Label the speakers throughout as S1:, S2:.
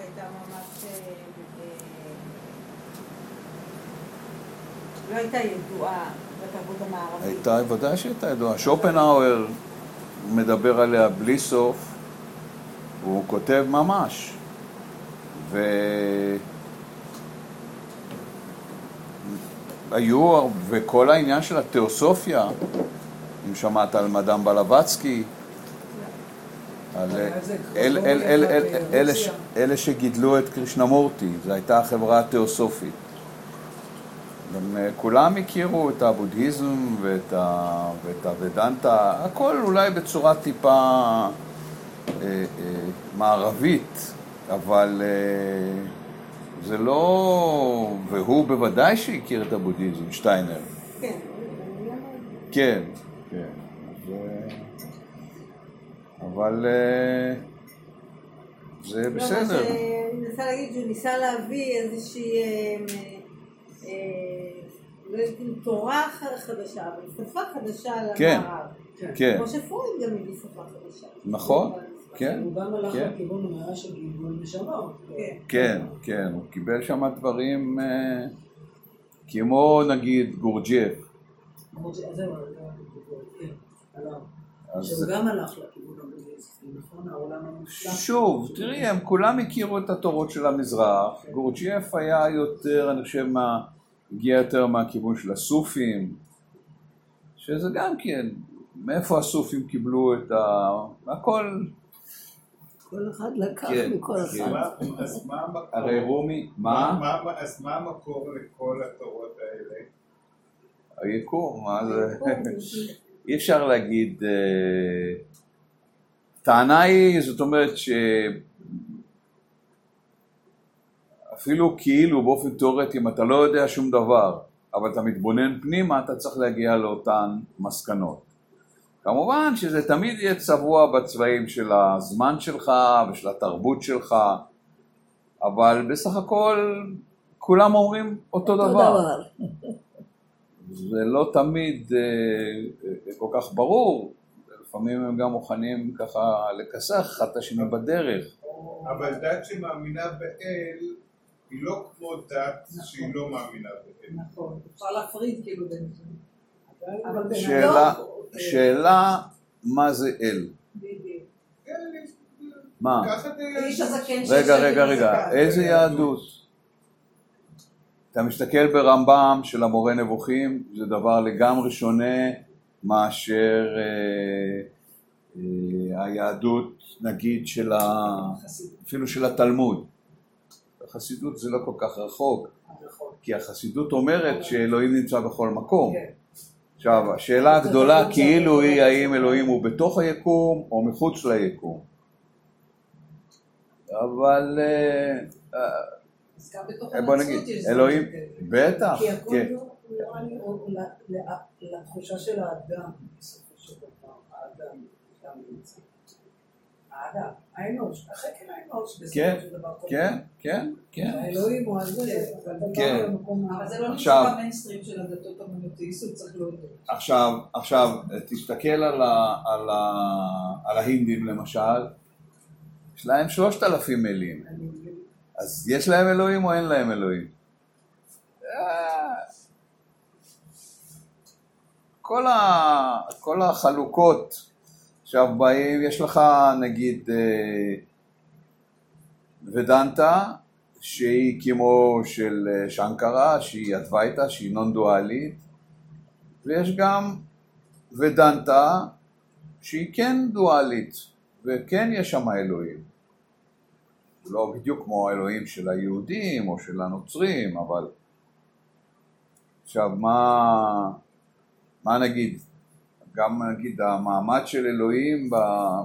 S1: הייתה ממש... אה, אה, לא הייתה ידועה בתרבות המערבית.
S2: הייתה, ודאי שהייתה ידועה. שופנהאואר מדבר עליה בלי סוף, הוא כותב ממש. ו... היו, וכל העניין של התיאוסופיה, אם שמעת על מדאם בלבצקי, על אל- אל- אלה שגידלו את קרישנמורטי, זו הייתה החברה התיאוסופית. הם אה, כולם הכירו את הבודהיזם ואת, ה, ואת הוודנטה, הכל אולי בצורה טיפה אה, אה, מערבית, אבל אה, זה לא... והוא בוודאי שהכיר את הבודהיזם, שטיינר.
S1: כן, לא-
S2: כן, כן. אז, אה, אבל אה, זה
S1: לא, מה
S2: בסדר.
S1: שאני מנסה להגיד שהוא ניסה להביא איזושהי, אה, אה, לא יודעת אם תורה חדשה, אבל שפה חדשה
S2: כן.
S1: למערב.
S2: כן,
S1: כמו שפרויד גם הביא שפה חדשה.
S2: נכון, כן.
S3: הוא גם הלך
S2: כן.
S3: לכיוון המערה של גלגול נשמות.
S1: כן.
S2: כן, כן, הוא קיבל שם דברים כמו נגיד
S3: ש- אז זהו, כן, עליו.
S2: אז
S3: שהוא גם הלך
S2: שוב, תראי, הם כולם הכירו את התורות של המזרח. גורג'ייף היה יותר, אני חושב, מה, הגיע יותר מהכיוון של הסופים, שזה גם כן, מאיפה הסופים קיבלו את ה... הכל,
S3: כל אחד לקח
S2: כן,
S3: מכל
S2: כן.
S3: אחד.
S4: מה- אז מה המקור?
S2: הרי רומי, מה?
S4: אז מה המקור לכל התורות האלה?
S2: היקום, מה זה? אי אפשר להגיד, אה, טענה היא, זאת אומרת שאפילו כאילו באופן תיאורטי אם אתה לא יודע שום דבר, אבל אתה מתבונן פנימה, אתה צריך להגיע לאותן מסקנות. כמובן שזה תמיד יהיה צבוע בצבעים של הזמן שלך ושל התרבות שלך, אבל בסך הכל כולם אומרים אותו דבר. זה לא תמיד אה, אה, כל כך ברור, לפעמים הם גם מוכנים ככה לכסח אחד את השני בדרך.
S4: אבל דת שמאמינה באל היא לא כמו דת שהיא לא מאמינה באל.
S3: נכון, אפשר להפריד כאילו בין זה. אבל בין
S2: שאלה, שאלה מה זה אל? מה? רגע, רגע, רגע. איזה יהדות? אתה מסתכל ברמב"ם של המורה נבוכים, זה דבר לגמרי שונה מאשר אה, אה, היהדות, נגיד, של ה... אפילו של התלמוד. החסידות זה לא כל כך רחוק, כי החסידות אומרת שאלוהים נמצא בכל מקום.
S3: כן.
S2: עכשיו, השאלה הגדולה כאילו היא האם אלוהים הוא בתוך היקום או מחוץ ליקום. אבל אה, בוא נגיד, אלוהים. בטח, כן,
S3: נראה לי ל- לתחושה של האדם, בסופו של דבר, האדם שם נמצא. האדם, האנוש, החקר האנוש,
S2: כן,
S3: בסופו של דבר.
S2: כן, כן, כן.
S3: האלוהים הוא הזה, אבל
S2: כן.
S5: אבל זה לא
S2: עכשיו-
S5: נמצא במיינסטרים של הדתות המונותאיסטיות, צריך להודות.
S2: עכשיו, עכשיו, תסתכל על, ההינדים למשל, יש להם שלושת אלפים אלים, אז יש להם אלוהים או אין להם אלוהים? כל, ה, כל החלוקות, עכשיו באים, יש לך נגיד אה, ודנטה, שהיא כמו של אה, שנקרה, שהיא אדווייתא, שהיא נון דואלית, ויש גם ודנטה שהיא כן דואלית, וכן יש שם אלוהים. לא בדיוק כמו האלוהים של היהודים או של הנוצרים, אבל... עכשיו, מה, מה נגיד? גם נגיד המעמד של אלוהים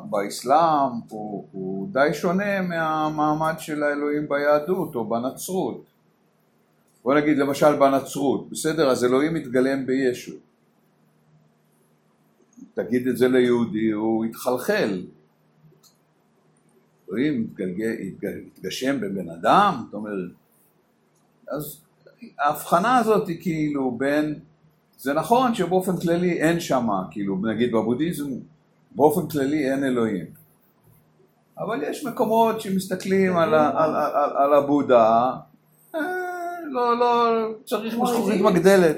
S2: באסלאם הוא, הוא די שונה מהמעמד של האלוהים ביהדות או בנצרות. בוא נגיד למשל בנצרות, בסדר, אז אלוהים מתגלם בישו. תגיד את זה ליהודי, הוא יתחלחל. אלוהים יתגלגל, יתגל- יתגשם בבן אדם, זאת אומרת, אז ההבחנה הזאת היא כאילו בין, זה נכון שבאופן כללי אין שמה, כאילו נגיד בבודהיזם, באופן כללי אין אלוהים. אבל יש מקומות שמסתכלים על, על, על, על, על הבודה, אה, לא, לא, צריך זכוכית מגדלת.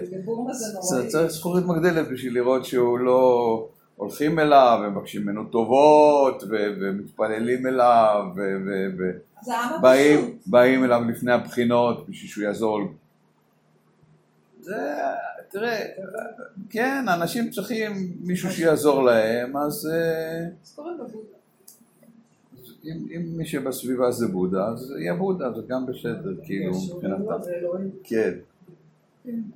S2: צריך- זכוכית מגדלת בשביל לראות שהוא לא... הולכים אליו ומבקשים ממנו טובות ו- ומתפללים אליו ו- ו- ו-
S5: זה העם הפשוט.
S2: באים, באים אליו לפני הבחינות בשביל שהוא יעזור. זה, תראה, כן, אנשים צריכים מישהו שיעזור להם, אז אה,
S5: אז.
S2: אם, אם מי שבסביבה זה בודה, אז יהיה בודה, זה גם בסדר, כאילו, מבחינתם. כן.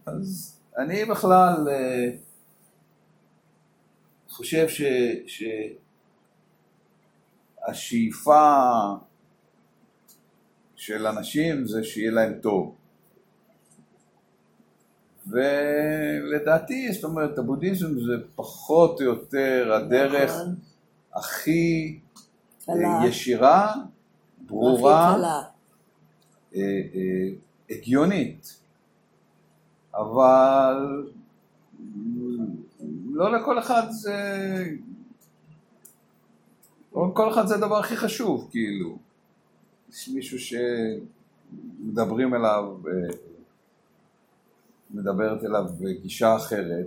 S2: אז אני בכלל אה, חושב ש... שהשאיפה של אנשים זה שיהיה להם טוב. ולדעתי, זאת אומרת, הבודהיזם זה פחות או יותר הדרך
S6: נכון.
S2: הכי אה,
S6: קלה.
S2: ישירה, ברורה,
S6: הכי.
S2: אה, אה, הגיונית, אבל לא לכל אחד זה... לא לכל אחד זה הדבר הכי חשוב, כאילו. יש מישהו שמדברים אליו, אה, מדברת אליו בגישה אחרת.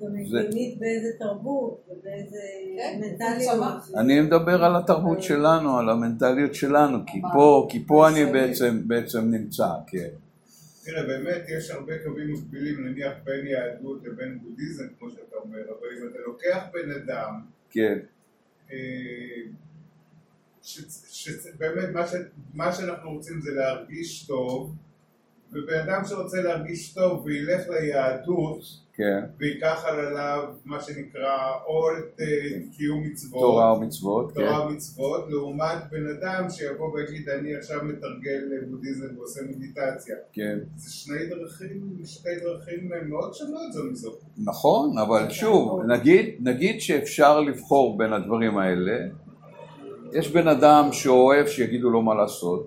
S1: גם
S2: זה-
S1: הגיונית באיזה תרבות ובאיזה
S5: כן,
S1: מנטליות.
S2: אני מדבר על התרבות שלנו, על המנטליות שלנו, כי פה, כי פה אני בעצם, בעצם נמצא, כן.
S4: תראה, באמת יש הרבה קווים מקבילים, נניח בין יהדות לבין בודהיזם, כמו שאתה אומר, אבל אם אתה לוקח בן אדם,
S2: כן,
S4: אה, שבאמת מה, ש, מה שאנחנו רוצים זה להרגיש טוב, ובן אדם שרוצה להרגיש טוב וילך ליהדות,
S2: כן,
S4: וייקח עליו מה שנקרא עול אה, קיום מצוות,
S2: תורה ומצוות, כן.
S4: תורה ומצוות, לעומת בן אדם שיבוא ויגיד אני עכשיו מתרגל בודהיזם ועושה מדיטציה.
S2: כן.
S4: זה שני דרכים, שתי דרכים מאוד שונות זו מזו.
S2: נכון, אבל שוב, נגיד, נגיד שאפשר לבחור בין הדברים האלה, יש בן אדם שאוהב שיגידו לו מה לעשות,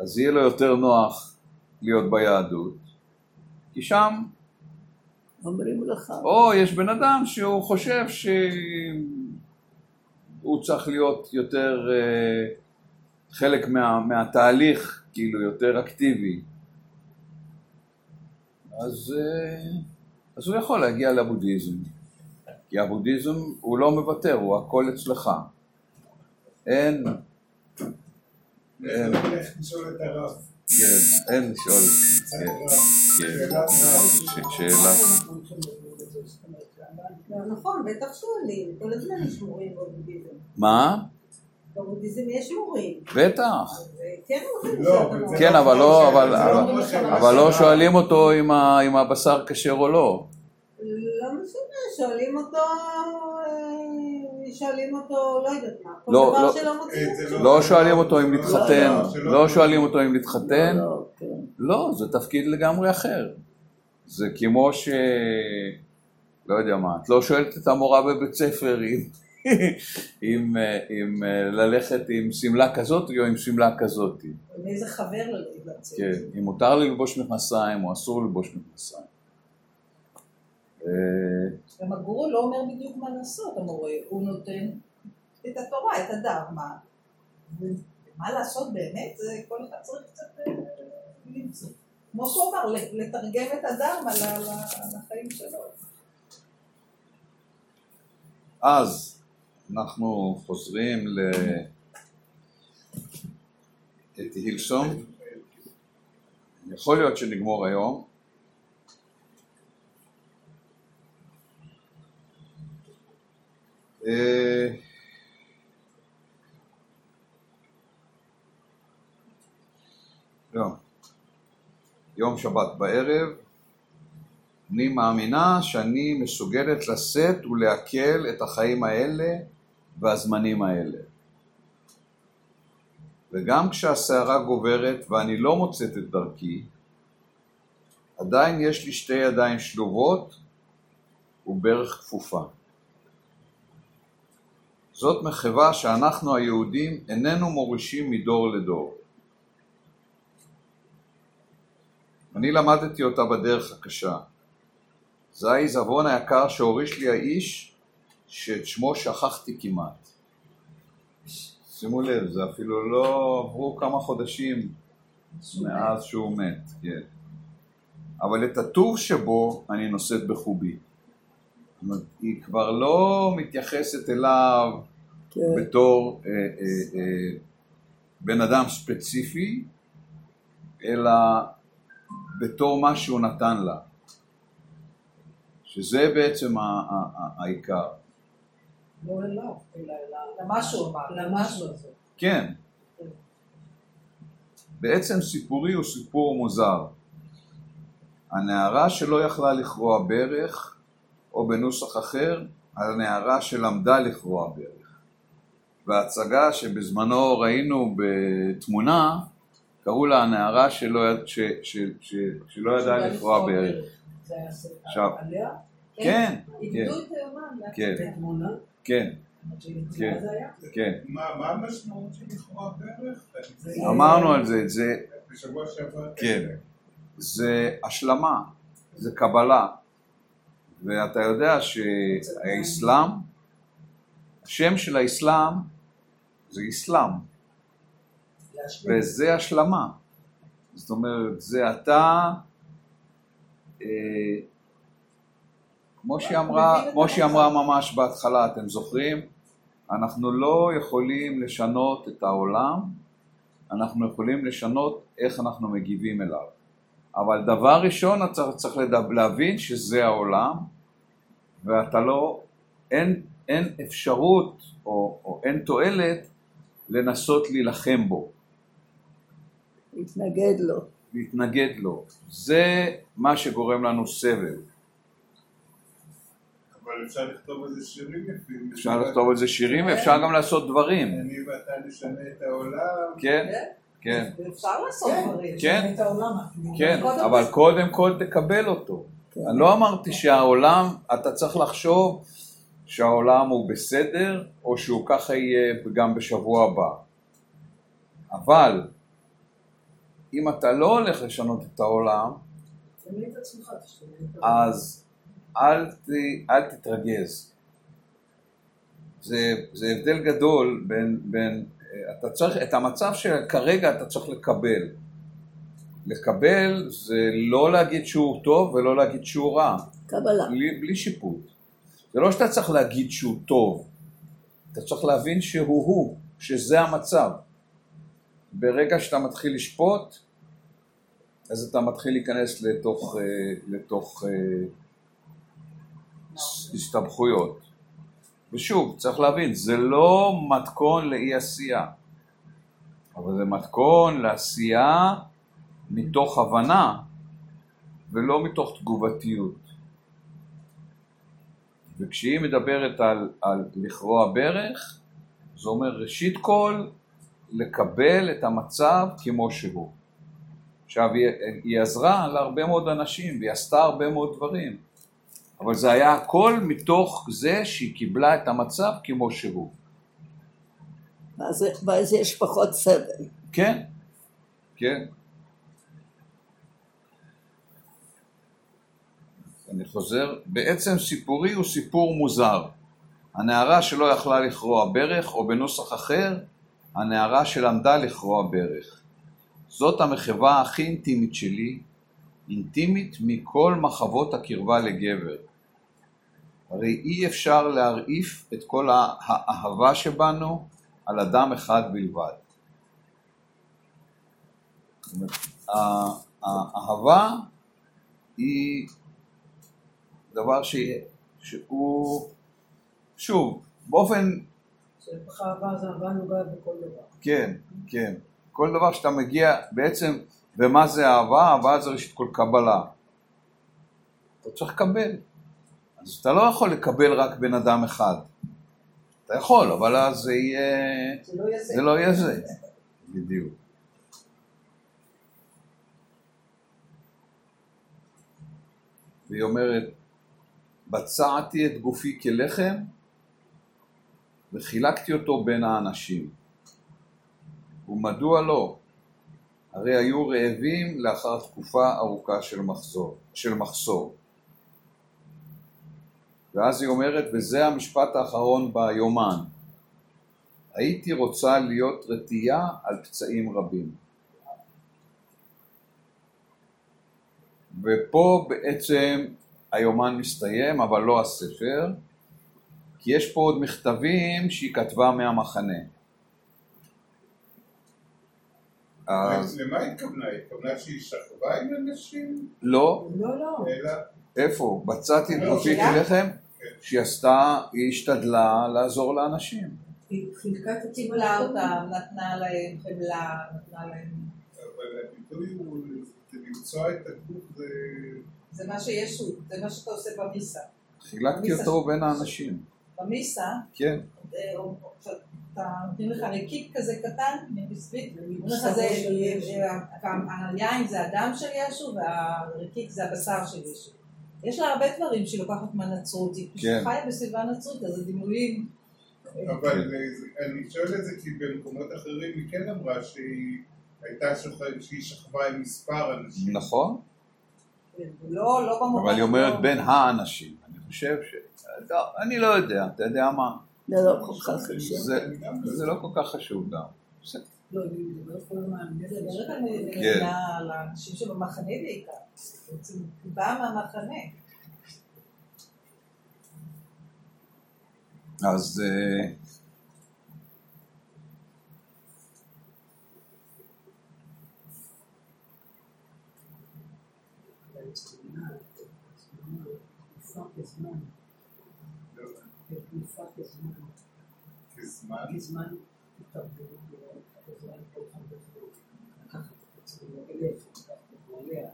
S2: אז יהיה לו יותר נוח להיות ביהדות, כי שם,
S6: אומרים לך.
S2: או יש בן אדם שהוא חושב שהוא צריך להיות יותר אה, חלק מה, מהתהליך, כאילו יותר אקטיבי, אז, אה, אז הוא יכול להגיע לבודהיזם, כי הבודהיזם הוא לא מוותר, הוא הכל אצלך. אין, אין,
S4: לך לשאול את הרב.
S2: כן, אין לשאול, כן, כן, שאלה,
S1: נכון, בטח שואלים, כל הזמן יש מורים בבודהיזם.
S2: מה?
S1: בבודהיזם יש מורים.
S2: בטח,
S1: כן
S4: אבל
S2: כן, לא. שואלים אותו אם הבשר כשר או לא.
S1: לא משנה, שואלים אותו, אה, שואלים אותו, לא יודעת מה, כל
S2: לא,
S1: דבר
S2: לא.
S1: שלא מוצאים
S4: אה,
S1: אותו.
S2: לא שואלים אותו אם להתחתן,
S4: לא,
S2: לא שואלים אותו אם להתחתן,
S6: לא, כן.
S2: לא, זה תפקיד לגמרי אחר. זה כמו ש... לא יודע מה, את לא שואלת את המורה בבית ספר אם, אם, אה, אם אה, ללכת עם שמלה כזאת או עם שמלה כזאת.
S5: מאיזה חבר לצאת.
S2: כן, אם מותר ללבוש מכנסיים או אסור ללבוש מכנסיים.
S5: גם הגורו לא אומר בדיוק מה לעשות, המורה, הוא נותן את התורה, את הדרמה. ומה לעשות באמת, זה כל אחד צריך קצת אה, למצוא. כמו שהוא אמר, לתרגם את הדרמה לחיים שלו.
S2: אז אנחנו חוזרים ל... את הילסום. יכול להיות שנגמור היום. לא. יום שבת בערב, אני מאמינה שאני מסוגלת לשאת ולעכל את החיים האלה והזמנים האלה. וגם כשהסערה גוברת ואני לא מוצאת את דרכי, עדיין יש לי שתי ידיים שלובות וברך כפופה. זאת מחווה שאנחנו היהודים איננו מורישים מדור לדור. אני למדתי אותה בדרך הקשה. זה העיזבון היקר שהוריש לי האיש שאת שמו שכחתי כמעט. שימו לב, זה אפילו לא עברו כמה חודשים מאז שהוא מת, כן. אבל את הטוב שבו אני נושאת בחובי. זאת אומרת, היא כבר לא מתייחסת אליו
S6: כן.
S2: בתור אה, אה, אה, בן אדם ספציפי, אלא בתור מה שהוא נתן לה. שזה בעצם ה- ה- ה- העיקר.
S3: לא אליו, אלא אל
S5: למה שהוא אמר.
S3: למשהו הזה.
S2: כן. בעצם סיפורי הוא סיפור מוזר. הנערה שלא יכלה לכרוע ברך, או בנוסח אחר, הנערה שלמדה לכרוע ברך. וההצגה שבזמנו ראינו בתמונה, קראו לה הנערה שלא, ש, ש, ש, שלא ידעה לכרוע ברך.
S3: זה היה. עליה?
S2: כן,
S5: איבדו את היומן.
S2: כן,
S3: בתמונה?
S2: כן,
S3: כן.
S2: כן. כן.
S4: מה מה המשמעות של לכאורה בערך?
S2: אמרנו על זה, זה,
S4: בשבוע שעבר.
S2: כן. זה השלמה, זה קבלה. ואתה יודע שהאסלאם, השם של האסלאם זה אסלאם. וזה השלמה. זאת אומרת, זה אתה, אה, כמו שהיא אמרה, כמו שהיא אמרה ממש בהתחלה, אתם זוכרים? אנחנו לא יכולים לשנות את העולם, אנחנו יכולים לשנות איך אנחנו מגיבים אליו. אבל דבר ראשון אתה צריך- להבין שזה העולם, ואתה לא, אין, אין אפשרות או, או אין תועלת לנסות להילחם בו,
S6: התנגד לו.
S2: להתנגד לו. זה מה שגורם לנו סבל.
S4: אבל אפשר לכתוב על זה שירים יפים.
S2: אפשר לכתוב על זה שירים ואפשר גם לעשות דברים.
S4: אני ואתה נשנה את העולם.
S2: כן, כן,
S5: אפשר לעשות
S3: כן.
S5: דברים.
S2: כן. כן, אבל קודם כל תקבל אותו.
S6: כן.
S2: אני לא אמרתי שהעולם, אתה צריך לחשוב שהעולם הוא בסדר, או שהוא ככה יהיה גם בשבוע הבא. אבל אם אתה לא הולך לשנות את העולם. אז אל, ת, אל תתרגז. זה, זה הבדל גדול בין, בין, אתה צריך, את המצב שכרגע אתה צריך לקבל. לקבל זה לא להגיד שהוא טוב ולא להגיד שהוא רע,
S6: קבלה.
S2: בלי, בלי שיפוט. זה לא שאתה צריך להגיד שהוא טוב, אתה צריך להבין שהוא הוא, שזה המצב. ברגע שאתה מתחיל לשפוט, אז אתה מתחיל להיכנס לתוך, אה, לתוך אה, ס- הסתבכויות. ושוב, צריך להבין, זה לא מתכון לאי עשייה, אבל זה מתכון לעשייה מתוך הבנה ולא מתוך תגובתיות. וכשהיא מדברת על, על לכרוע ברך, זה אומר ראשית כל לקבל את המצב כמו שהוא. עכשיו היא, היא עזרה להרבה מאוד אנשים והיא עשתה הרבה מאוד דברים, אבל זה היה הכל מתוך זה שהיא קיבלה את המצב כמו שהוא.
S6: ואז, ואז יש פחות סבל.
S2: כן, כן. אני חוזר, בעצם סיפורי הוא סיפור מוזר. הנערה שלא יכלה לכרוע ברך, או בנוסח אחר, הנערה שלמדה לכרוע ברך. זאת המחווה הכי אינטימית שלי, אינטימית מכל מחוות הקרבה לגבר. הרי אי אפשר להרעיף את כל האהבה שבנו על אדם אחד בלבד. האהבה היא דבר ש... שהוא, שוב, באופן,
S3: שלך אהבה זה אהבה נוגעת בכל דבר.
S2: כן, כן, כל דבר שאתה מגיע, בעצם, ומה זה אהבה? אהבה זה ראשית כל קבלה. אתה צריך לקבל. אז אתה לא יכול לקבל רק בן אדם אחד. אתה יכול, אבל אז זה יהיה...
S3: זה לא יהיה זה.
S2: זה לא יהיה זה. בדיוק. והיא אומרת, בצעתי את גופי כלחם וחילקתי אותו בין האנשים. ומדוע לא? הרי היו רעבים לאחר תקופה ארוכה של מחזור, של מחסור. ואז היא אומרת, וזה המשפט האחרון ביומן, הייתי רוצה להיות רטייה על פצעים רבים. ופה בעצם היומן מסתיים, אבל לא הספר, כי יש פה עוד מכתבים שהיא כתבה מהמחנה. אז
S4: למה היא התכוונה? היא התכוונה שהיא שכבה עם אנשים?
S2: לא,
S3: לא, לא.
S4: אלא...
S2: איפה? בצעתי
S5: לא,
S2: גופית
S5: שלה?
S2: לחם? שהיא עשתה, היא השתדלה לעזור לאנשים.
S3: היא חילקה את
S5: קיבלה אותם, נתנה להם חמלה, נתנה להם...
S4: אבל הביטוי הוא למצוא את הגוף זה...
S5: זה מה שישו, זה מה שאתה עושה במיסה.
S2: חילקתי אותו בין האנשים.
S5: במיסה,
S2: כן,
S5: אתה נותנים לך רקיק כזה קטן,
S3: ישו.
S5: אה, אה, היין זה הדם של ישו והרקיק זה הבשר של ישו. יש לה הרבה דברים שהיא לוקחת מהנצרות, היא פשוט
S2: כן.
S5: חיה בסביבה הנצרות, אז הדימויים...
S4: אבל אה, זה- אני שואל את זה כי במקומות אחרים היא כן אמרה שהיא הייתה שוכבת, שהיא שכבה עם מספר אנשים.
S2: נכון,
S5: לא, לא במובן...
S2: אבל היא אומרת
S5: לא-
S2: בין האנשים. אני חושב ש... לא, אני לא יודע, אתה יודע מה?
S6: זה לא כל כך חשוב.
S2: זה- לא כל כך חשוב גם.
S3: לא, אני מדברת כל הזמן על נזק.
S5: מדברת על
S2: כן.
S5: על האנשים שבמחנה בעיקר. בעצם היא באה מהמחנה.
S2: אז אה,
S3: תקופה כזמן. תקופה כזמן.
S4: כזמן.
S3: כזמן התארגנות, כזמן כל אחד יכול לקחת את לקחת עליה.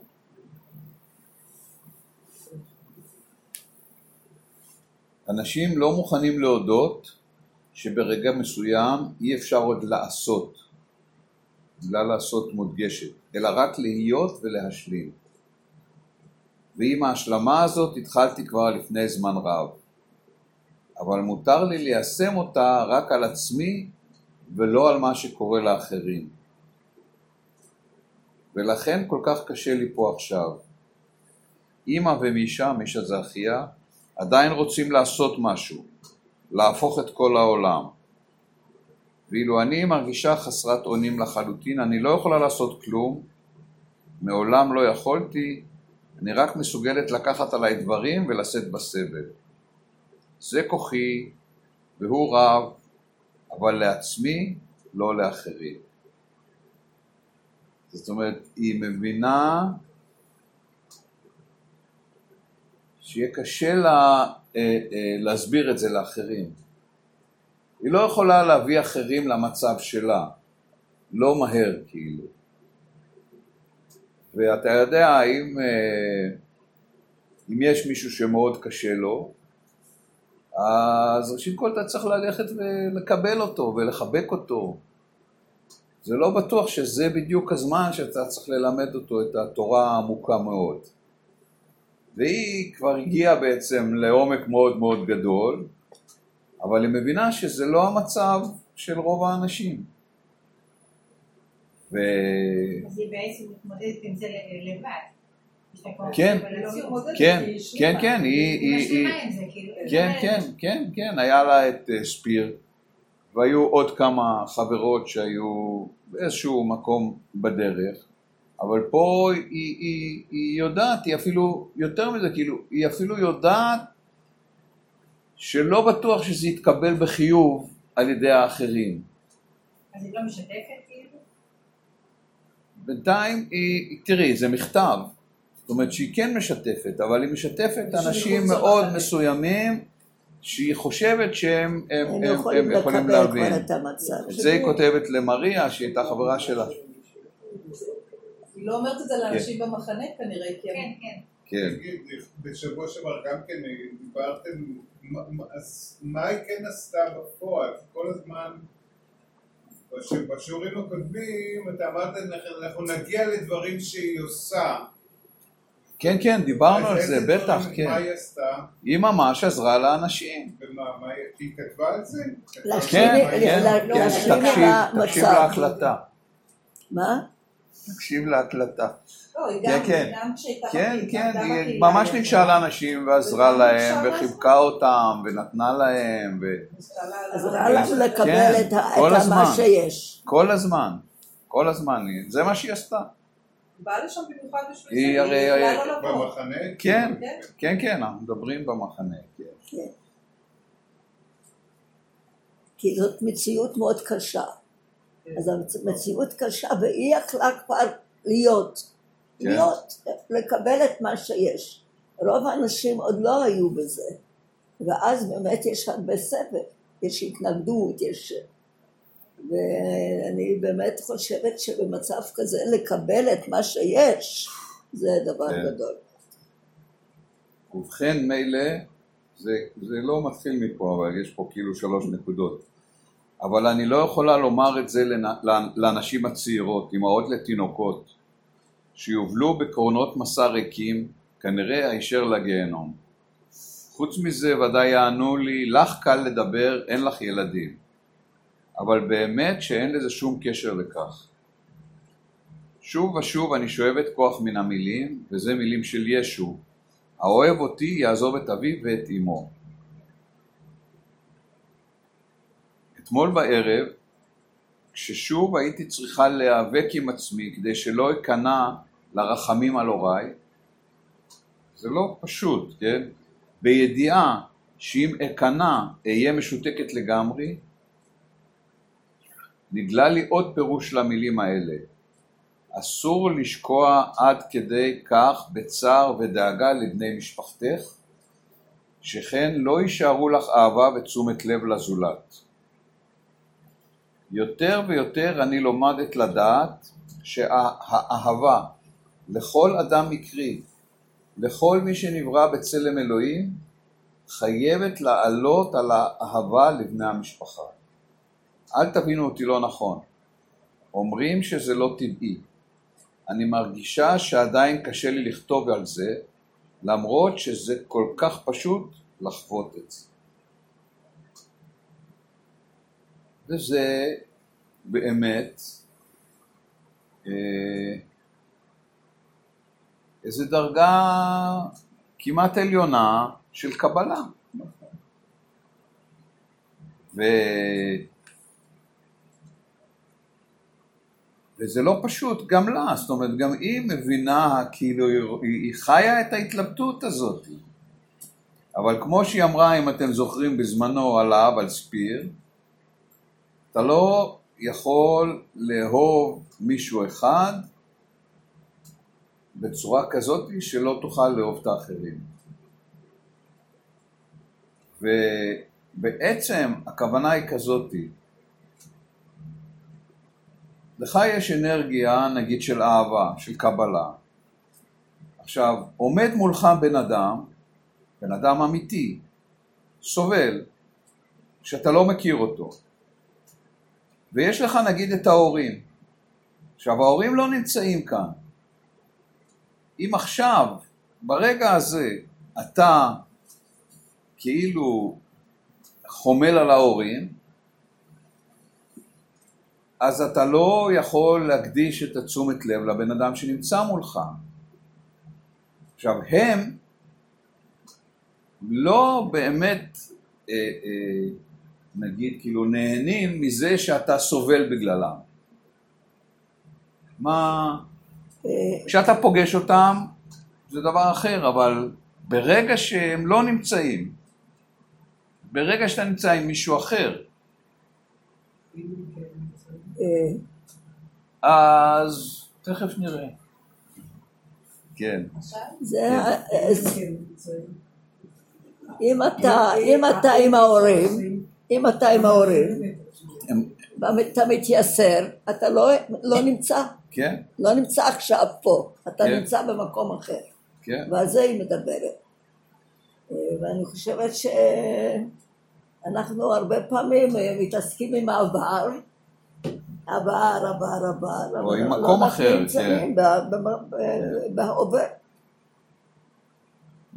S2: אנשים לא מוכנים להודות שברגע מסוים אי אפשר עוד לעשות, מילה לעשות מודגשת, אלא רק להיות ולהשלים. ועם ההשלמה הזאת התחלתי כבר לפני זמן רב. אבל מותר לי ליישם אותה רק על עצמי ולא על מה שקורה לאחרים. ולכן כל כך קשה לי פה עכשיו. אמא ומישה, מישה זה אחיה, עדיין רוצים לעשות משהו, להפוך את כל העולם. ואילו אני מרגישה חסרת אונים לחלוטין, אני לא יכולה לעשות כלום, מעולם לא יכולתי, אני רק מסוגלת לקחת עליי דברים ולשאת בסבל. זה כוחי, והוא רב, אבל לעצמי, לא לאחרים. זאת אומרת, היא מבינה שיהיה קשה לה אה, אה, להסביר את זה לאחרים. היא לא יכולה להביא אחרים למצב שלה, לא מהר כאילו. ואתה יודע, אם, אה, אם יש מישהו שמאוד קשה לו, אז ראשית כל אתה צריך ללכת ולקבל אותו ולחבק אותו. זה לא בטוח שזה בדיוק הזמן שאתה צריך ללמד אותו את התורה העמוקה מאוד. והיא כבר הגיעה בעצם לעומק מאוד מאוד גדול, אבל היא מבינה שזה לא המצב של רוב האנשים. ו...
S7: אז היא בעצם מתמודדת עם זה לבד.
S2: כן, כן, כן, כן, היא,
S7: היא
S2: היא, היא,
S7: כאילו.
S2: כן, כן, כן, כן, היה לה את אה, ספיר, והיו עוד כמה חברות שהיו באיזשהו מקום בדרך, אבל פה היא, היא, היא יודעת, היא אפילו, יותר מזה, כאילו, היא אפילו יודעת שלא בטוח שזה יתקבל בחיוב על ידי האחרים.
S7: אז היא לא משתפת, כאילו?
S2: בינתיים היא, תראי, זה מכתב, זאת אומרת שהיא כן משתפת, אבל היא משתפת אנשים מאוד. מסוימים שהיא חושבת שהם הם,
S6: הם
S2: הם,
S6: יכולים
S2: הם יכולים להבין.
S6: את המצב.
S2: את זה היא כותבת למריה, שהיא הייתה חברה שלה.
S5: היא לא אומרת את זה לאנשים במחנה כנראה, כי.
S7: כן, כן.
S2: כן.
S4: בשבוע שעבר גם כן דיברתם, מה- מה- אז מה היא כן עשתה בפועל? כל הזמן, בש- בשיעורים הקודמים, אתה אמרת, "אנחנו- אנחנו נגיע לדברים שהיא עושה.
S2: כן, כן, דיברנו על זה, בטח, כן.
S4: מה היא עשתה?
S2: היא ממש עזרה לאנשים.
S4: ומה, מה היא, כתבה על זה?
S2: כן, כן, כן, תקשיב. להקלטה.
S6: מה?
S2: תקשיב להקלטה.
S5: לא, היא
S2: כן,
S5: גם,
S2: כן. כן, כן, היא
S5: בקהילה
S2: ממש
S5: היא
S2: ניגשה. לאנשים ועזרה להם, וחיבקה אותם, ונתנה להם,
S6: עזרה לנו לקבל
S2: כן,
S6: את
S2: כל.
S6: מה שיש.
S2: וכל הזמן, כל הזמן, זה מה שהיא עשתה.
S5: באה לשם במיוחד בשביל
S2: היא
S5: זה,
S2: הרי-
S5: יכלה לא.
S4: במחנה?
S2: כן,
S5: כן.
S2: כן, כן, אנחנו מדברים במחנה, כן.
S6: כן. כי זאת מציאות מאוד קשה. אז המציאות קשה והיא יכלה כבר להיות,
S2: כן.
S6: להיות, לקבל את מה שיש. רוב האנשים עוד לא היו בזה, ואז באמת יש הרבה סבל, יש התנגדות, יש... ואני באמת חושבת שבמצב כזה לקבל את מה שיש זה דבר
S2: כן.
S6: גדול.
S2: ובכן מילא, זה, זה לא מתחיל מפה, אבל יש פה כאילו שלוש נקודות. אבל אני לא יכולה לומר את זה לנ- לנשים הצעירות, אמהות לתינוקות, שיובלו בקרונות מסע ריקים, כנראה הישר לגיהנום. חוץ מזה ודאי יענו לי, לך קל לדבר, אין לך ילדים. אבל באמת שאין לזה שום קשר לכך. שוב ושוב אני שואב את כוח מן המילים, וזה מילים של ישו, האוהב אותי יעזוב את אביו ואת אמו. אתמול בערב, כששוב הייתי צריכה להיאבק עם עצמי כדי שלא אכנע לרחמים על הוריי, זה לא פשוט, כן? בידיעה שאם אכנע אהיה משותקת לגמרי, נגלה לי עוד פירוש למילים האלה. אסור לשקוע עד כדי כך בצער ודאגה לבני משפחתך, שכן לא יישארו לך אהבה ותשומת לב לזולת. יותר ויותר אני לומדת לדעת שהאהבה לכל אדם מקרי, לכל מי שנברא בצלם אלוהים, חייבת לעלות על האהבה לבני המשפחה. אל תבינו אותי לא נכון. אומרים שזה לא טבעי. אני מרגישה שעדיין קשה לי לכתוב על זה, למרות שזה כל כך פשוט לחוות את זה. וזה באמת אה, איזו דרגה כמעט עליונה של קבלה. ו... וזה לא פשוט גם לה, זאת אומרת גם היא מבינה, כאילו היא, חיה את ההתלבטות הזאת. אבל כמו שהיא אמרה, אם אתם זוכרים בזמנו עליו, על ספיר, אתה לא יכול לאהוב מישהו אחד בצורה כזאת שלא תוכל לאהוב את האחרים. ובעצם הכוונה היא כזאתי, לך יש אנרגיה נגיד של אהבה, של קבלה. עכשיו, עומד מולך בן אדם, בן אדם אמיתי, סובל, שאתה לא מכיר אותו. ויש לך נגיד את ההורים. עכשיו, ההורים לא נמצאים כאן. אם עכשיו, ברגע הזה, אתה כאילו חומל על ההורים, אז אתה לא יכול להקדיש את התשומת לב לבן אדם שנמצא מולך. עכשיו, הם לא באמת, אה, אה, נגיד, כאילו נהנים מזה שאתה סובל בגללם. מה... כשאתה פוגש אותם זה דבר אחר, אבל ברגע שהם לא נמצאים, ברגע שאתה נמצא עם מישהו אחר, אז תכף נראה. כן.
S6: זה,
S3: כן,
S6: אה, אם אתה, אם אתה עם ההורים, אם אתה עם ההורים,
S2: הם,
S6: ואתה מתייסר, אתה לא, לא נמצא,
S2: כן,
S6: לא נמצא עכשיו פה, אתה
S2: כן.
S6: נמצא במקום אחר,
S2: כן.
S6: ועל זה היא מדברת. אה, ואני חושבת שאנחנו הרבה פעמים אה, מתעסקים עם העבר, עבר, עבר, עבר,
S2: או עם
S6: לא
S2: מקום אחר,
S6: ב- בהווה.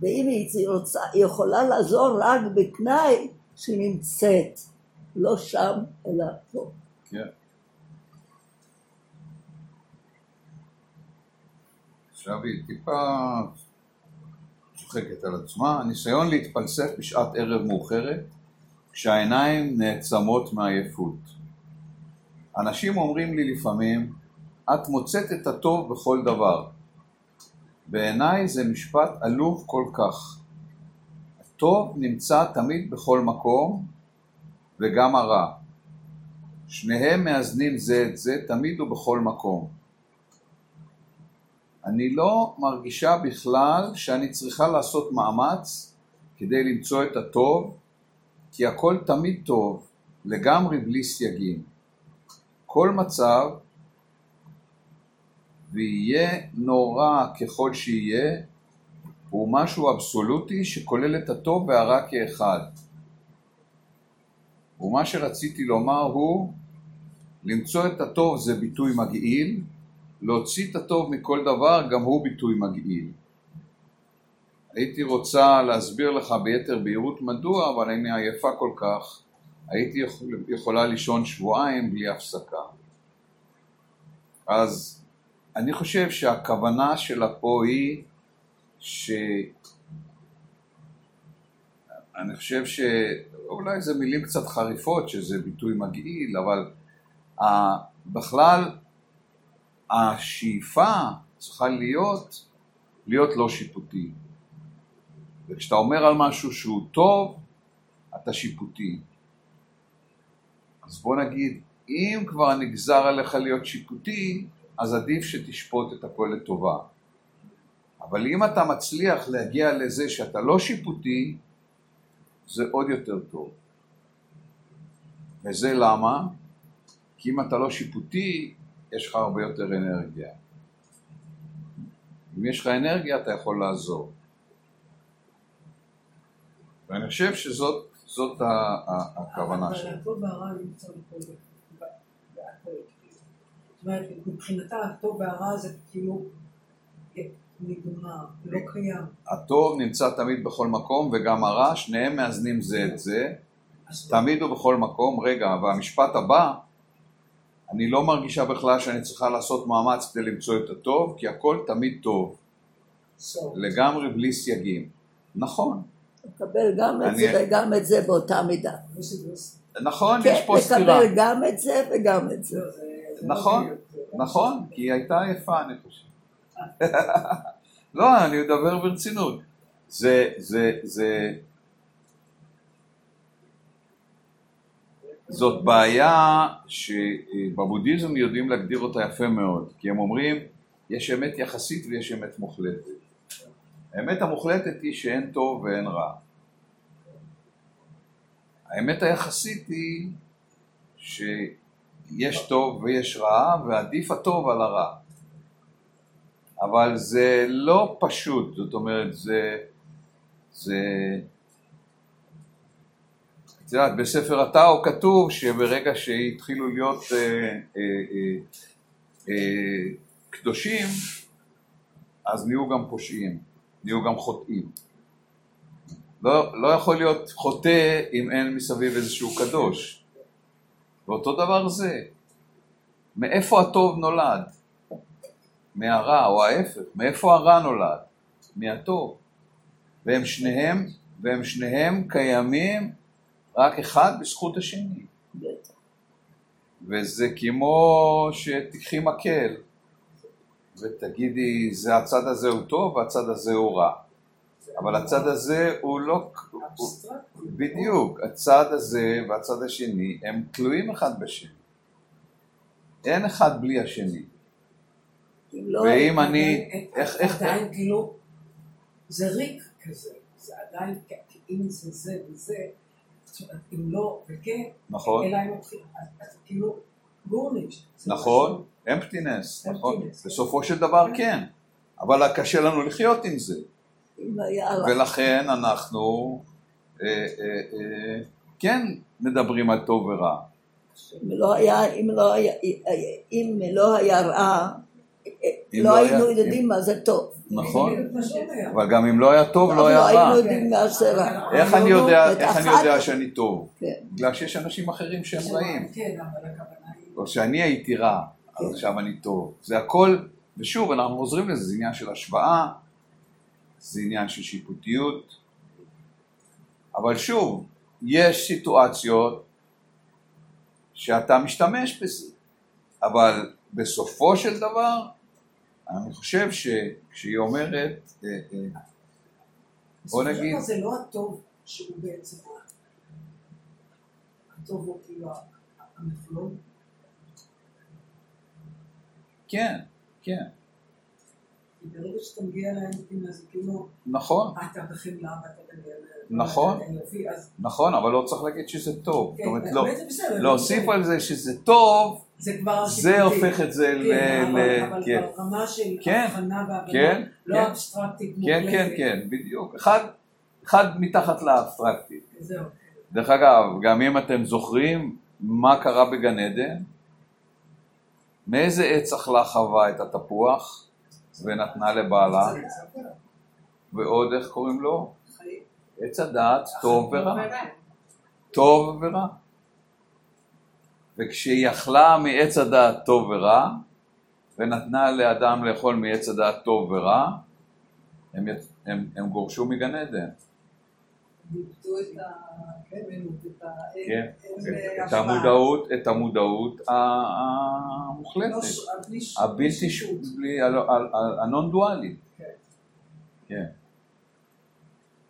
S6: ואם היא רוצה, היא יכולה לעזור רק בתנאי שהיא נמצאת, לא שם, אלא פה.
S2: כן. עכשיו היא טיפה צוחקת על עצמה, ניסיון להתפלסף בשעת ערב מאוחרת, כשהעיניים נעצמות מעייפות. אנשים אומרים לי לפעמים, את מוצאת את הטוב בכל דבר. בעיניי זה משפט עלוב כל כך. הטוב נמצא תמיד בכל מקום, וגם הרע. שניהם מאזנים זה את זה תמיד ובכל מקום. אני לא מרגישה בכלל שאני צריכה לעשות מאמץ כדי למצוא את הטוב, כי הכל תמיד טוב, לגמרי בלי סייגים. כל מצב, ויהיה נורא ככל שיהיה, הוא משהו אבסולוטי שכולל את הטוב והרע כאחד. ומה שרציתי לומר הוא, למצוא את הטוב זה ביטוי מגעיל, להוציא את הטוב מכל דבר גם הוא ביטוי מגעיל. הייתי רוצה להסביר לך ביתר בהירות מדוע, אבל אני עייפה כל כך, הייתי יכול, יכולה לישון שבועיים בלי הפסקה. אז אני חושב שהכוונה שלה פה היא ש... אני חושב שאולי זה מילים קצת חריפות, שזה ביטוי מגעיל, אבל בכלל השאיפה צריכה להיות, להיות לא שיפוטי. וכשאתה אומר על משהו שהוא טוב, אתה שיפוטי. אז בוא נגיד, אם כבר נגזר עליך להיות שיפוטי, אז עדיף שתשפוט את הכל לטובה. אבל אם אתה מצליח להגיע לזה שאתה לא שיפוטי, זה עוד יותר טוב. וזה למה? כי אם אתה לא שיפוטי, יש לך הרבה יותר אנרגיה. אם יש לך אנרגיה, אתה יכול לעזור. ואני חושב שזאת זאת הכוונה שלי.
S3: אבל הטוב והרע נמצא בכל. זאת אומרת, מבחינתה הטוב והרע זה כאילו נגמר, לא קיים.
S2: הטוב נמצא תמיד בכל מקום וגם הרע, שניהם מאזנים זה את זה,
S3: אז
S2: תמיד ובכל מקום. רגע, והמשפט הבא, אני לא מרגישה בכלל שאני צריכה לעשות מאמץ כדי למצוא את הטוב, כי הכל תמיד טוב. לגמרי בלי סייגים. נכון,
S6: לקבל גם את זה וגם את זה באותה מידה.
S2: נכון,
S6: כן,
S2: יש פה סתירה.
S6: לקבל גם את זה וגם את זה.
S3: לא,
S2: נכון,
S3: לא
S2: נכון, כי היא הייתה יפה, אני חושב. לא, אני מדבר ברצינות. זה, זה, זה... זאת בעיה שבבודהיזם יודעים להגדיר אותה יפה מאוד, כי הם אומרים, יש אמת יחסית ויש אמת מוחלטת. האמת המוחלטת היא שאין טוב ואין רע. האמת היחסית היא שיש טוב ויש רע, ועדיף הטוב על הרע. אבל זה לא פשוט, זאת אומרת, זה... זה... את יודעת, בספר הטאו כתוב שברגע שהתחילו להיות אה, אה, אה, אה, קדושים, אז נהיו גם פושעים, נהיו גם חוטאים. לא, לא יכול להיות חוטא אם אין מסביב איזשהו קדוש. ואותו דבר זה. מאיפה הטוב נולד? מהרע, או ההפך. מאיפה הרע נולד? מהטוב. והם שניהם, והם שניהם קיימים רק אחד בזכות השני. וזה כמו שתיקחי מקל ותגידי, זה הצד הזה הוא טוב והצד הזה הוא רע. אבל הצד הזה הוא לא... הוא-. בדיוק, הצד הזה והצד השני הם תלויים אחד בשני. אין אחד בלי השני.
S6: לא,
S2: ואם אני... איך, איך...
S3: עדיין כאילו, זה ריק כזה, זה עדיין, אם זה זה וזה, אם לא וכן,
S2: נכון,
S3: אלא אם מתחיל, כאילו, גורניש. זה
S2: נכון, אמפטינס, נכון. בסופו של דבר כן. אבל קשה לנו לחיות עם זה. ולכן אנחנו אה, אה, אה, כן מדברים על טוב ורע.
S6: אם לא היה, אם לא היה, אם לא היה רע, לא
S2: לא
S6: היינו יודעים מה זה טוב.
S2: נכון. אבל גם אם לא היה טוב, לא היה
S6: היינו
S2: רע.
S6: יודעים מה זה רע.
S2: איך אני יודע,
S6: את
S2: איך אני
S6: אחת-
S2: יודע שאני טוב?
S6: כן.
S2: בגלל שיש אנשים אחרים שהם רעים.
S3: כן, אבל הכוונה היא...
S2: או שאני הייתי רע, אז עכשיו אני טוב. זה הכל, ושוב, אנחנו חוזרים לזה, זה עניין של השוואה, זה עניין של שיפוטיות, אבל שוב, יש סיטואציות שאתה משתמש בזה, אבל בסופו של דבר, אני חושב שכשהיא אומרת, אה, אה, בוא נגיד,
S3: זה לא הטוב שהוא בעצם. הטוב הוא כאילו המכלול.
S2: כן, כן,
S3: ברגע שאתה מגיע לאנטים אז כאילו,
S2: נכון,
S3: אתה בחמלה ואתה מגיע.
S2: נכון. נכון, אבל לא צריך להגיד שזה טוב,
S3: כן,
S2: זאת אומרת, לא. להוסיף
S3: בסדר.
S2: על זה שזה טוב,
S3: זה.
S2: הופך את זה ל...
S3: כן, אבל-
S2: ל-
S3: אבל
S2: כן.
S3: ברמה של הבחנה והבנה, לא. אבסטרקטית
S2: כן, כן, כן, בדיוק, אחד, מתחת לאבסטרקטי.
S3: זהו.
S2: דרך אגב, גם אם אתם זוכרים מה קרה בגן עדן, מאיזה עץ אכלה חווה את התפוח ונתנה לבעלה, ועוד איך קוראים לו? עץ הדעת, טוב ורע. טוב ורע. וכשהיא אכלה מעץ הדעת טוב ורע, ונתנה לאדם לאכול מעץ הדעת טוב ורע, הם, הם, הם גורשו מגן עדן.
S5: את.
S2: המודעות, את המודעות המוחלטת,
S5: לא
S2: הבלתי, ש- בלי- ה- ה- ה- הנון דואלית.
S5: כן.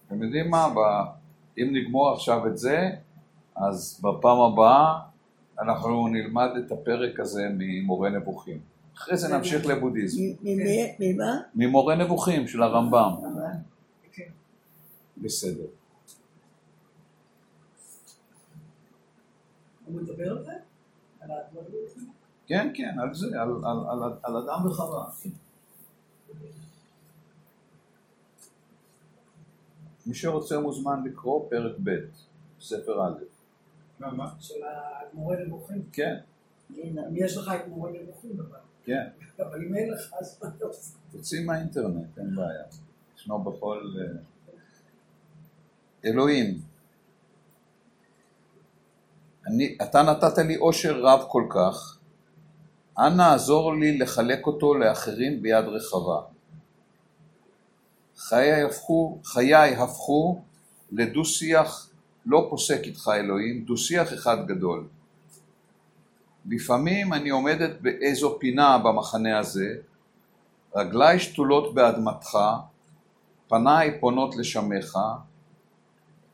S2: אתם יודעים מה, אם נגמור עכשיו את זה, אז בפעם הבאה אנחנו נלמד את הפרק הזה ממורה נבוכים. אחרי זה נמשיך לבודהיזם.
S6: ממה?
S2: ממורה נבוכים של הרמב"ם.
S5: כן.
S2: בסדר.
S3: הוא מדבר על זה? על הדברים האלה?
S2: כן, כן, על זה, על, על, על, על אדם וחווה. מי שרוצה מוזמן לקרוא פרק ב', ספר א'.
S4: מה, מה?
S3: של המורה נבוכים.
S2: כן,
S3: יש לך את מורה נבוכים, אבל-
S2: כן.
S3: אבל אם אין לך, אז מה אתה עושה?
S2: תוציא מהאינטרנט, אין בעיה. ישנו בכל... אה, אלוהים, אני, אתה נתת לי עושר רב כל כך, אנא עזור לי לחלק אותו לאחרים ביד רחבה. חיי הפכו, חיי הפכו לדו-שיח לא פוסק איתך אלוהים, דו-שיח אחד גדול. לפעמים אני עומדת באיזו פינה במחנה הזה, רגליי שתולות באדמתך, פניי פונות לשמך,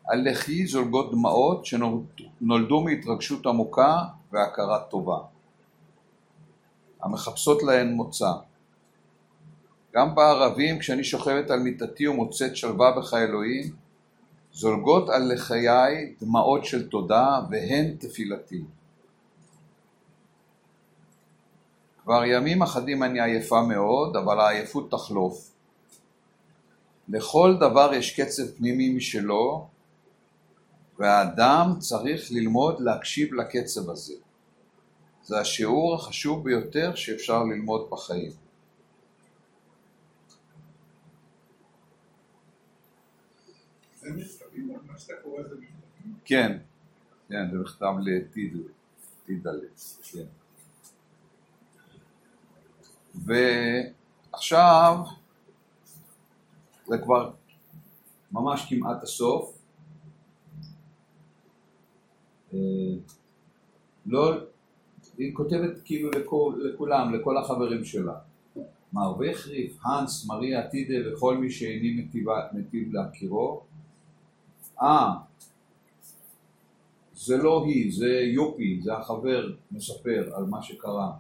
S2: על לחי זולגות דמעות שנולדו מהתרגשות עמוקה והכרת טובה, המחפשות להן מוצא. גם בערבים, כשאני שוכבת על מיטתי ומוצאת שלווה בך אלוהים, זולגות על לחיי דמעות של תודה והן תפילתי. כבר ימים אחדים אני עייפה מאוד, אבל העייפות תחלוף. לכל דבר יש קצב פנימי משלו, והאדם צריך ללמוד להקשיב לקצב הזה. זה השיעור החשוב ביותר שאפשר ללמוד בחיים. כן, כן, זה מכתב לטידל, טידלס, כן. ועכשיו, זה כבר ממש כמעט הסוף. אה, לא, היא כותבת כאילו לכול, לכולם, לכל החברים שלה. מר וחריף, האנס, מריה, טידה וכל מי שאיני מטיב להכירו. אה, זה לא היא, זה יופי, זה החבר מספר על מה שקרה.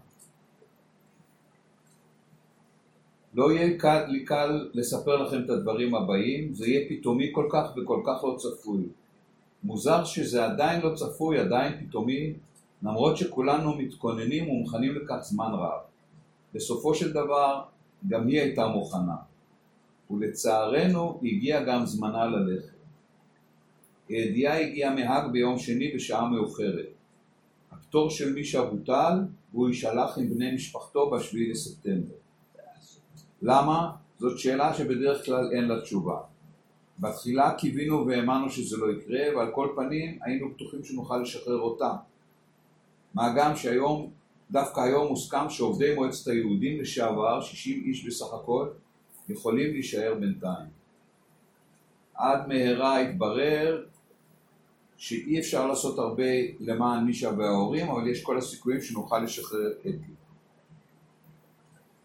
S2: לא יהיה קל, לי קל לספר לכם את הדברים הבאים, זה יהיה פתאומי כל כך וכל כך לא צפוי. מוזר שזה עדיין לא צפוי, עדיין פתאומי, למרות שכולנו מתכוננים ומוכנים לכך זמן רב. בסופו של דבר, גם היא הייתה מוכנה. ולצערנו, הגיע גם זמנה ללכת. הידיעה הגיעה מהאג ביום שני בשעה מאוחרת. הפטור של מישה בוטל, והוא יישלח עם בני משפחתו בשביעי לספטמבר. למה? זאת שאלה שבדרך כלל אין לה תשובה. בתחילה קיווינו והאמנו שזה לא יקרה, ועל כל פנים היינו בטוחים שנוכל לשחרר אותה. מה גם שהיום דווקא היום מוסכם שעובדי מועצת היהודים לשעבר, 60 איש בסך הכל, יכולים להישאר בינתיים. עד מהרה התברר שאי אפשר לעשות הרבה למען מישה וההורים, אבל יש כל הסיכויים שנוכל לשחרר את אתי.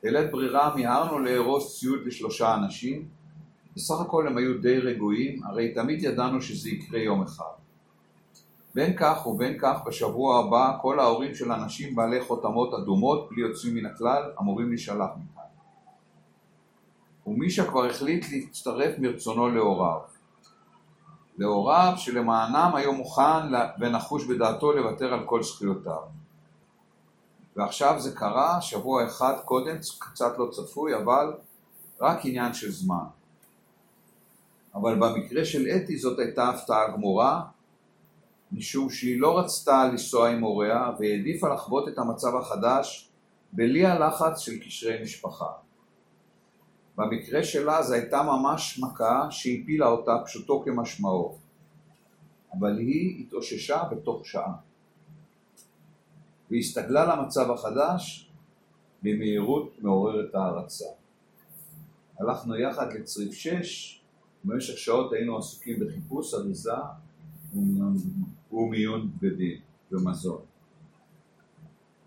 S2: בלית ברירה מיהרנו לארוז ציוד לשלושה אנשים, בסך הכל הם היו די רגועים, הרי תמיד ידענו שזה יקרה יום אחד. בין כך ובין כך בשבוע הבא כל ההורים של אנשים בעלי חותמות אדומות בלי יוצאים מן הכלל אמורים להישלח מכאן. ומישה כבר החליט להצטרף מרצונו להוריו. להוריו שלמענם היום מוכן ונחוש בדעתו לוותר על כל זכויותיו. ועכשיו זה קרה שבוע אחד קודם, קצת לא צפוי, אבל רק עניין של זמן. אבל במקרה של אתי זאת הייתה הפתעה גמורה, משום שהיא לא רצתה לנסוע עם הוריה והעדיפה לחוות את המצב החדש בלי הלחץ של קשרי משפחה. במקרה שלה זו הייתה ממש מכה שהפילה אותה פשוטו כמשמעו, אבל היא התאוששה בתוך שעה. והסתגלה למצב החדש במהירות מעוררת הערצה. הלכנו יחד לצריף 6 ובמשך שעות היינו עסוקים בחיפוש, אריזה ומיון בגדים ומזון.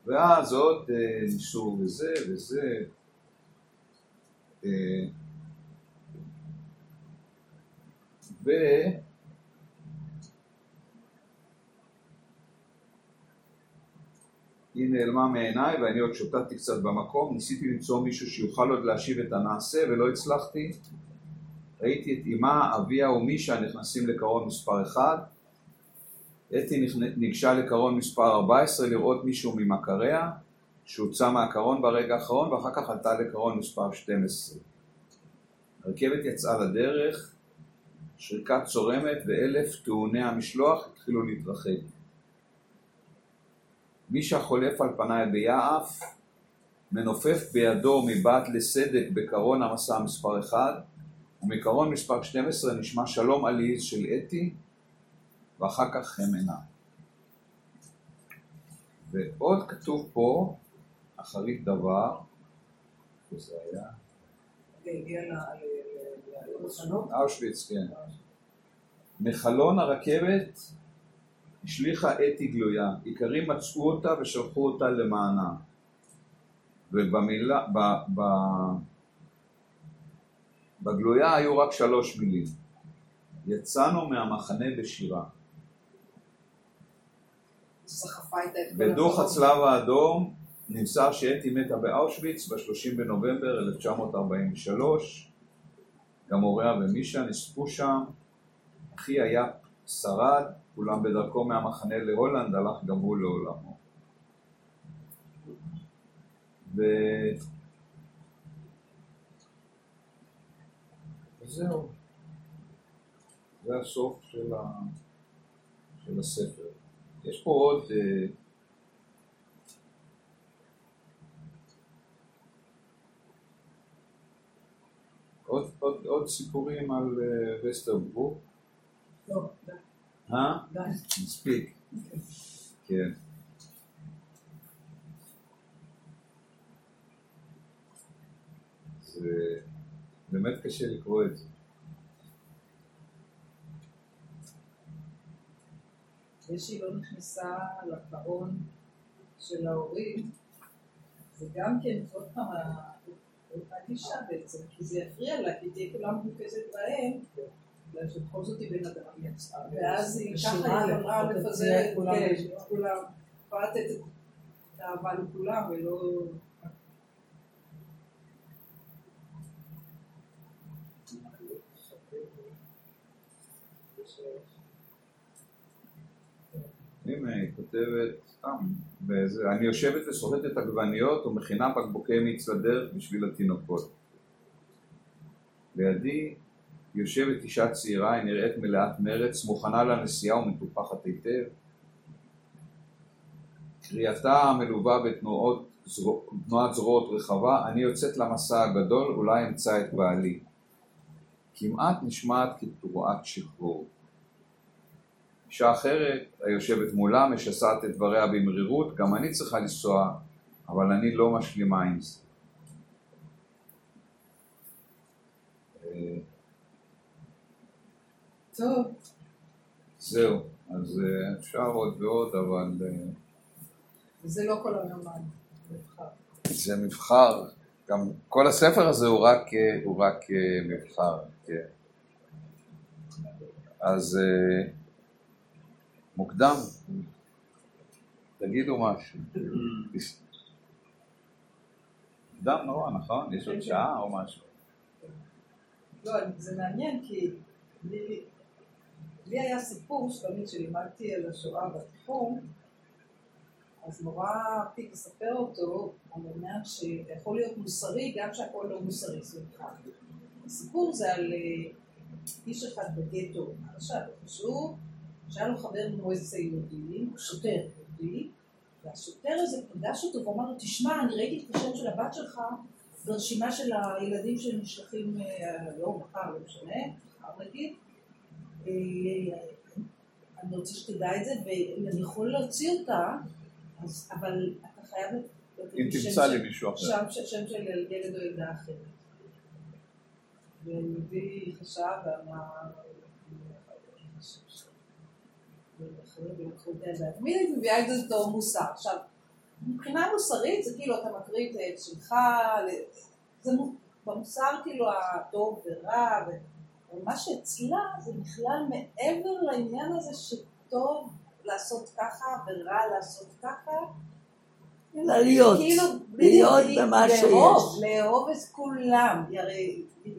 S2: ואז עוד אה, ניסו וזה וזה. ו... היא נעלמה מעיניי ואני עוד שוטטתי קצת במקום, ניסיתי למצוא מישהו שיוכל עוד להשיב את הנעשה ולא הצלחתי ראיתי את אמה, אביה ומישה נכנסים לקרון מספר 1. אתי ניגשה לקרון מספר 14 לראות מישהו ממכריה שהוצא מהקרון ברגע האחרון ואחר כך עלתה לקרון מספר 12. הרכבת יצאה לדרך, שריקה צורמת ואלף טעוני המשלוח התחילו להתרחק. מי שהחולף על פניי ביעף, מנופף בידו מבעד לסדק בקרון המסע מספר 1, ומקרון מספר 12 נשמע שלום עליז של אתי, ואחר כך הם אינם. ועוד כתוב פה, אחרית דבר, שזה היה? אושוויץ, כן. מחלון הרכבת השליכה אתי גלויה, איכרים מצאו אותה ושלחו אותה למענה. ובמילה, ב, ב, בגלויה היו רק שלוש מילים. יצאנו מהמחנה בשירה. בדוח הצלב האדום נמסר שאתי מתה באושוויץ ב-30 בנובמבר 1943. גם הוריה ומישה נספו שם. אחי היה שרד, אולם בדרכו מהמחנה להולנד הלך גם הוא לעולמו. ו... וזהו. זה הסוף של, ה... של הספר. יש פה עוד... אה, עוד, עוד, עוד סיפורים על וסטרבורג.
S3: לא, די.
S2: אה?
S3: די.
S2: מספיק. כן. זה באמת קשה לקרוא את זה.
S5: זה שהיא לא נכנסה לקרון של ההורים, זה גם כן עוד פעם אותה גישה בעצם, כי זה יפריע לה, כי תהיה כולה מרוכזת בהם, בגלל שבכל זאת היא בן אדם יצאה, ואז היא ככה היא יכולה לפזר את כולם, יכולה לתת את האהבה לכולם ולא...
S2: הנה, היא כותבת סתם, וזה, אני יושבת וסוחטת עגבניות ומכינה בקבוקי מיץ לדרך בשביל התינוקות. לידי יושבת אישה צעירה, היא נראית מלאת מרץ, מוכנה לנסיעה ומטופחת היטב. קריאתה מלווה בתנועת זרוע, זרועות רחבה, אני יוצאת למסע הגדול, אולי אמצא את בעלי. כמעט נשמעת כתרועת שחרור. אישה אחרת, היושבת מולה, משסעת את דבריה במרירות, גם אני צריכה לנסוע אבל אני לא משלימה עם זה.
S5: טוב,
S2: זהו, אז אה, אפשר עוד ועוד, אבל אה,
S5: זה לא כל. מבחר.
S2: זה מבחר, גם כל הספר הזה הוא רק, אה, הוא רק מבחר, כן. אז מוקדם, תגידו משהו. מוקדם נורא, נכון? יש עוד שעה או משהו?
S5: לא, זה מעניין כי לי, היה סיפור שתמיד כשלימדתי על השואה בתיכון, אז נורא אהבתי לספר אותו על מנת שיכול להיות מוסרי גם שהכל לא מוסרי סביבך. הסיפור זה על אה, איש אחד בגטו, עכשיו, חשוב, שהיה לו חבר מועצת היהודים, שוטר יהודי, והשוטר הזה פגש אותו ואמר לו, תשמע, אני ראיתי את השם של הבת שלך ברשימה של הילדים שנשלחים אה, היום, מחר, לא משנה, מחר נגיד, אה, אני רוצה שתדע את זה, ואני יכול להוציא אותה, אז, אבל אתה חייב...
S2: אם תמצא לי מישהו אחר.
S5: שם שם של ילד או ילדה אחרת. ויהודי חשב ואמר... תמיד הייתי מביאה את זה בתור מוסר. עכשיו, מבחינה מוסרית זה כאילו אתה מקריא את שלך, זה מו- במוסר כאילו הטוב ורע, אבל מה שאצלה זה בכלל מעבר לעניין הזה שטוב לעשות ככה ורע לעשות ככה,
S6: אלא להיות,
S5: כאילו,
S6: להיות במה שיש.
S5: לאהוב את כולם. היא הרי היא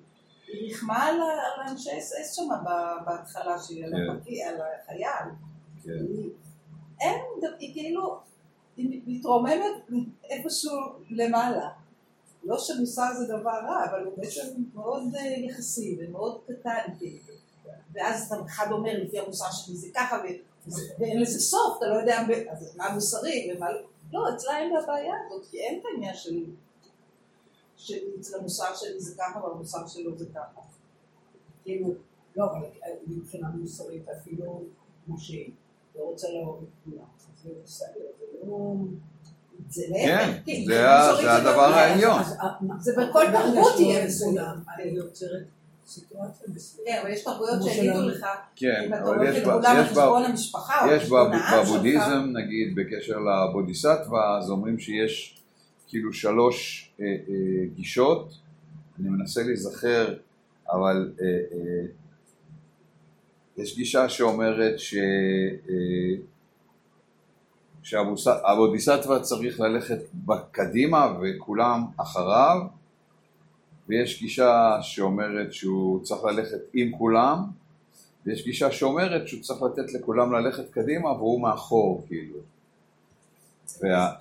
S5: ריחמה על אנשי אס אס שם ב- בהתחלה על
S2: כן.
S5: על החייל.
S2: כן.
S5: אין, היא כאילו, היא מתרוממת איפשהו למעלה. לא שמוסר זה דבר רע, אבל הוא בעצם מאוד אה, יחסי ומאוד קטן. ואז אתה אחד אומר, לפי המוסר שלי זה ככה, ואין לזה סוף, אתה לא יודע מה מוסרי ומה לא. לא, אצלה אין לה בעיה הזאת, כי אין את העניין של... שאצל המוסר שלי זה ככה והמוסר שלו זה ככה. כאילו,
S3: לא, אבל מבחינה מוסרית אפילו כמו שהיא לא רוצה את כולם. זה בסדר, זה לא...
S5: זה
S2: כן,
S5: להפך, כן,
S2: זה
S5: מוסרית
S2: זה הדבר. העליון.
S3: אה,
S5: זה בכל תרבות יהיה מסוים.
S3: אני יוצרת סיטואציה מסוימת.
S5: כן, אבל יש תרבויות שיגידו. לך,
S2: כן,
S5: אם אתה
S2: אבל יש
S5: את
S2: בה-
S5: כולם על
S2: יש בה-
S5: חשבון המשפחה או
S2: יש
S5: חשבון
S2: בב-
S5: העם שלך,
S2: בבודהיזם, נגיד, בקשר לבודיסטווה, אז אומרים שיש כאילו שלוש אה, אה, גישות, אני מנסה להיזכר, אבל יש גישה שאומרת ש... אה, שהבודיסטווה צריך ללכת קדימה וכולם אחריו, ויש גישה שאומרת שהוא צריך ללכת עם כולם, ויש גישה שאומרת שהוא צריך לתת לכולם ללכת קדימה והוא מאחור, כאילו. וה-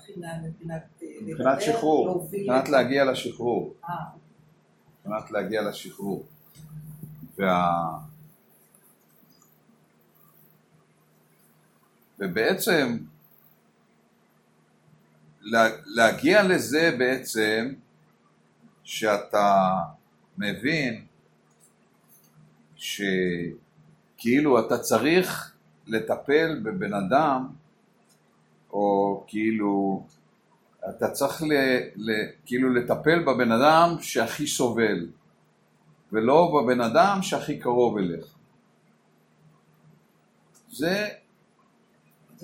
S5: מבחינת
S2: שחרור, מבחינת להגיע לשחרור,
S5: אה,
S2: מבחינת להגיע לשחרור. וה... ובעצם לה- להגיע לזה בעצם שאתה מבין שכאילו אתה צריך לטפל בבן אדם או כאילו אתה צריך ל, ל, כאילו לטפל בבן אדם שהכי סובל ולא בבן אדם שהכי קרוב אליך. זה,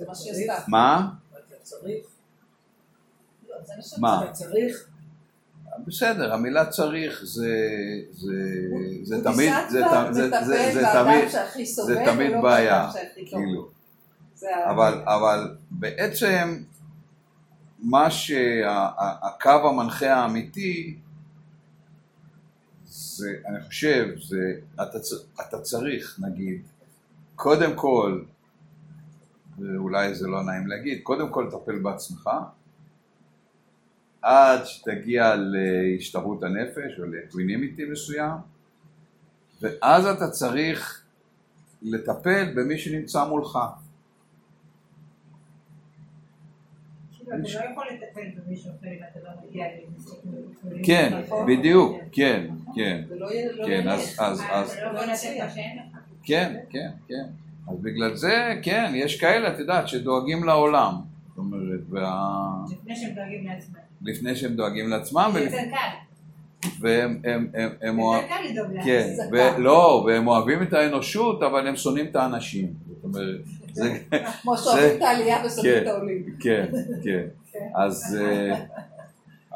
S5: זה מה שהיא עשתה.
S2: מה?
S3: אתה צריך,
S5: לא, זה מה שהיא
S2: מה? בסדר, המילה צריך זה, זה, זה. תמיד, זה, זה, זה, תמיד,
S5: שהכי סובל
S2: זה תמיד בעיה. כאילו. אבל, אבל בעצם מה שהקו המנחה האמיתי זה, אני חושב, זה, אתה, אתה צריך, נגיד, קודם כל, ואולי זה לא נעים להגיד, קודם כל לטפל בעצמך, עד שתגיע להשתרות הנפש או לאקווינימיטי מסוים, ואז אתה צריך לטפל במי שנמצא מולך. כן,
S5: נכון.
S2: בדיוק, כן, כן,
S5: זה לא לא
S2: כן. אז, אז, אז,
S7: לא.
S2: כן, כן, כן. אז בגלל זה, כן, יש כאלה, את יודעת, שדואגים לעולם. זאת אומרת, וה...
S7: לפני שהם דואגים לעצמם.
S2: לפני שהם דואגים לעצמם,
S7: זה
S2: ול-
S7: יותר קל.
S2: והם הם, הם, הם אוהב... כן, ו-. לא, והם אוהבים את האנושות, אבל הם שונאים את האנשים. זאת אומרת, זה...
S5: כמו שאוהבים את העלייה ושונאים
S2: כן.
S5: את העולים.
S2: כן, כן.
S5: כן.
S2: אז, אה,